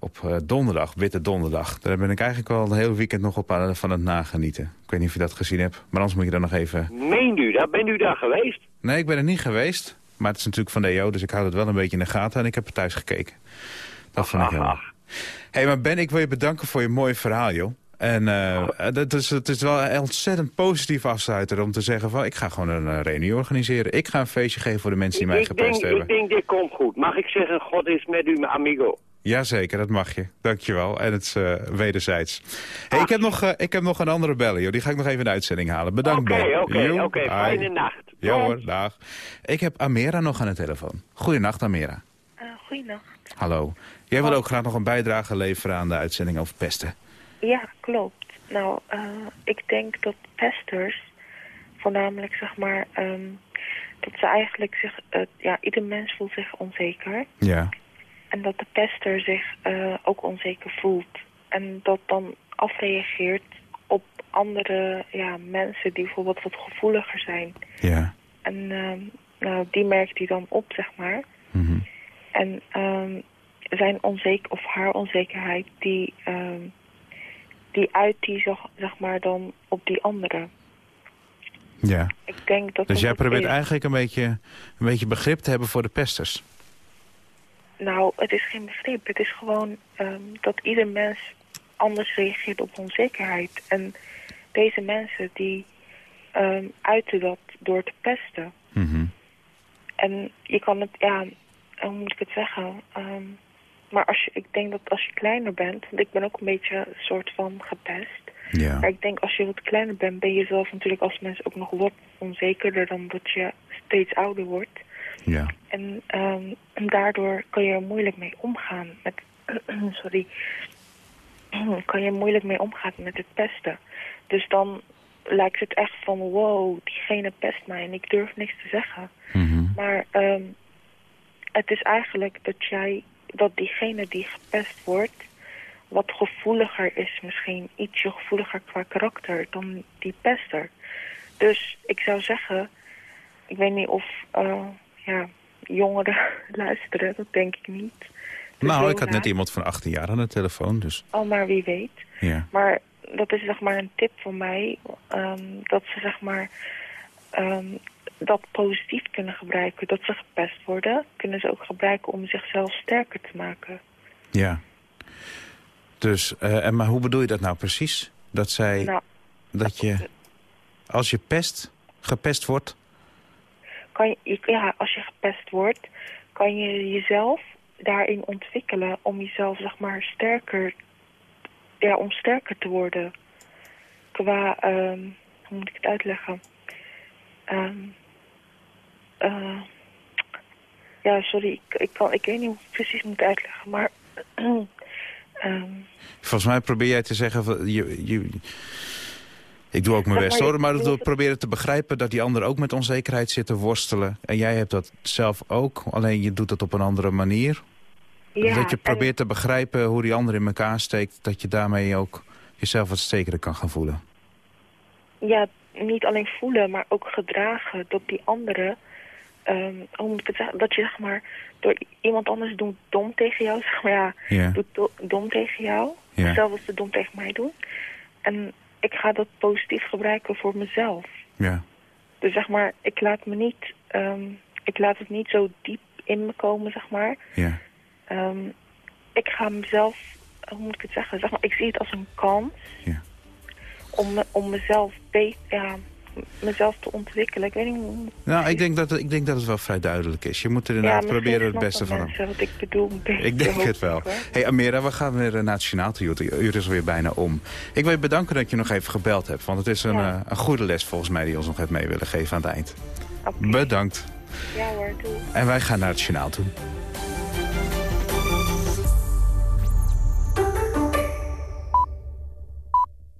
op eh, donderdag, Witte Donderdag. Daar ben ik eigenlijk wel een heel weekend nog op aan, van het nagenieten. Ik weet niet of je dat gezien hebt, maar anders moet je dan nog even... Meent u dat? Bent u daar geweest? Nee, ik ben er niet geweest, maar het is natuurlijk van de EO, dus ik hou het wel een beetje in de gaten en ik heb er thuis gekeken. Dat vond ik heel hey, maar Ben, ik wil je bedanken voor je mooie verhaal, joh. En eh, dat is, het is wel een ontzettend positief afsluiter om te zeggen van... ik ga gewoon een uh, reunie organiseren. Ik ga een feestje geven voor de mensen die mij ik, gepest denk, hebben. ik denk, dit komt goed. Mag ik zeggen, God is met u, mijn amigo? Jazeker, dat mag je. Dankjewel. En het is uh, wederzijds. Hey, ik, heb nog, uh, ik heb nog een andere bellen, joh. Die ga ik nog even in de uitzending halen. Bedankt, Oké, Bob. oké, oké. Fijne nacht. Ja hoor, dag. Ik heb Amera nog aan de telefoon. Goedenacht, Amera. Uh, goedenacht. Hallo. Jij wil ook graag nog een bijdrage leveren aan de uitzending over pesten. Ja, klopt. Nou, uh, ik denk dat pesters, voornamelijk zeg maar, um, dat ze eigenlijk zich, uh, ja, ieder mens voelt zich onzeker. Ja. En dat de pester zich uh, ook onzeker voelt. En dat dan afreageert op andere ja, mensen die bijvoorbeeld wat gevoeliger zijn. Ja. En um, nou, die merkt hij dan op, zeg maar. Mm -hmm. En um, zijn onzeker of haar onzekerheid, die, um, die uit die zeg, zeg maar dan op die andere. Ja. Ik denk dat dus jij probeert is. eigenlijk een beetje, een beetje begrip te hebben voor de pesters? Nou, het is geen begrip. Het is gewoon um, dat ieder mens anders reageert op onzekerheid. En deze mensen die um, uiten dat door te pesten. Mm -hmm. En je kan het, ja, hoe moet ik het zeggen? Um, maar als je, ik denk dat als je kleiner bent, want ik ben ook een beetje een soort van gepest. Ja. Maar ik denk als je wat kleiner bent, ben je zelf natuurlijk als mens ook nog wat onzekerder dan dat je steeds ouder wordt. Ja. En um, daardoor kan je er moeilijk mee omgaan met, sorry, kan je moeilijk mee omgaan met het pesten. Dus dan lijkt het echt van, wow, diegene pest mij en ik durf niks te zeggen. Mm -hmm. Maar um, het is eigenlijk dat jij, dat diegene die gepest wordt, wat gevoeliger is, misschien ietsje gevoeliger qua karakter dan die pester. Dus ik zou zeggen, ik weet niet of uh, ja, jongeren luisteren, dat denk ik niet. Nou, ik had net iemand van 18 jaar aan de telefoon, dus... Oh, maar wie weet. Ja. Maar dat is zeg maar een tip van mij, um, dat ze zeg maar um, dat positief kunnen gebruiken. Dat ze gepest worden, kunnen ze ook gebruiken om zichzelf sterker te maken. Ja. Dus, uh, en maar hoe bedoel je dat nou precies? Dat zij, nou, dat je, als je pest, gepest wordt? Kan je, ja, als je gepest wordt, kan je jezelf daarin ontwikkelen om jezelf, zeg maar, sterker, ja, om sterker te worden. Qua, um, hoe moet ik het uitleggen? Um, ja, sorry, ik, ik, kan, ik weet niet hoe ik precies moet uitleggen, maar... um, Volgens mij probeer jij te zeggen... Je, je, ik doe ook mijn best hoor, maar we proberen te begrijpen dat die ander ook met onzekerheid zit te worstelen. En jij hebt dat zelf ook, alleen je doet het op een andere manier. Ja, dat je probeert en... te begrijpen hoe die ander in elkaar steekt, dat je daarmee ook jezelf wat zekerder kan gaan voelen. Ja, niet alleen voelen, maar ook gedragen. Dat die andere, um, hoe moet ik het zeggen, dat je zeg maar, door iemand anders doet dom tegen jou, zeg maar ja, doet do dom tegen jou. Hetzelfde als ze dom tegen mij doen. En ik ga dat positief gebruiken voor mezelf. Ja. Dus zeg maar, ik laat me niet, um, ik laat het niet zo diep in me komen, zeg maar. Ja. Um, ik ga mezelf, hoe moet ik het zeggen, zeg maar, ik zie het als een kans. Ja. Om, om mezelf, ja, mezelf te ontwikkelen. Ik weet niet hoe... Nou, ik denk, dat, ik denk dat het wel vrij duidelijk is. Je moet er inderdaad ja, proberen het beste van hem. wat ik bedoel. Ik denk het wel. Hé hey, Amira, we gaan weer naar het Journaal toe. Het uur is alweer bijna om. Ik wil je bedanken dat je nog even gebeld hebt. Want het is een, ja. uh, een goede les volgens mij die ons nog hebt mee willen geven aan het eind. Okay. Bedankt. Ja hoor, doe. En wij gaan naar het Journaal toe.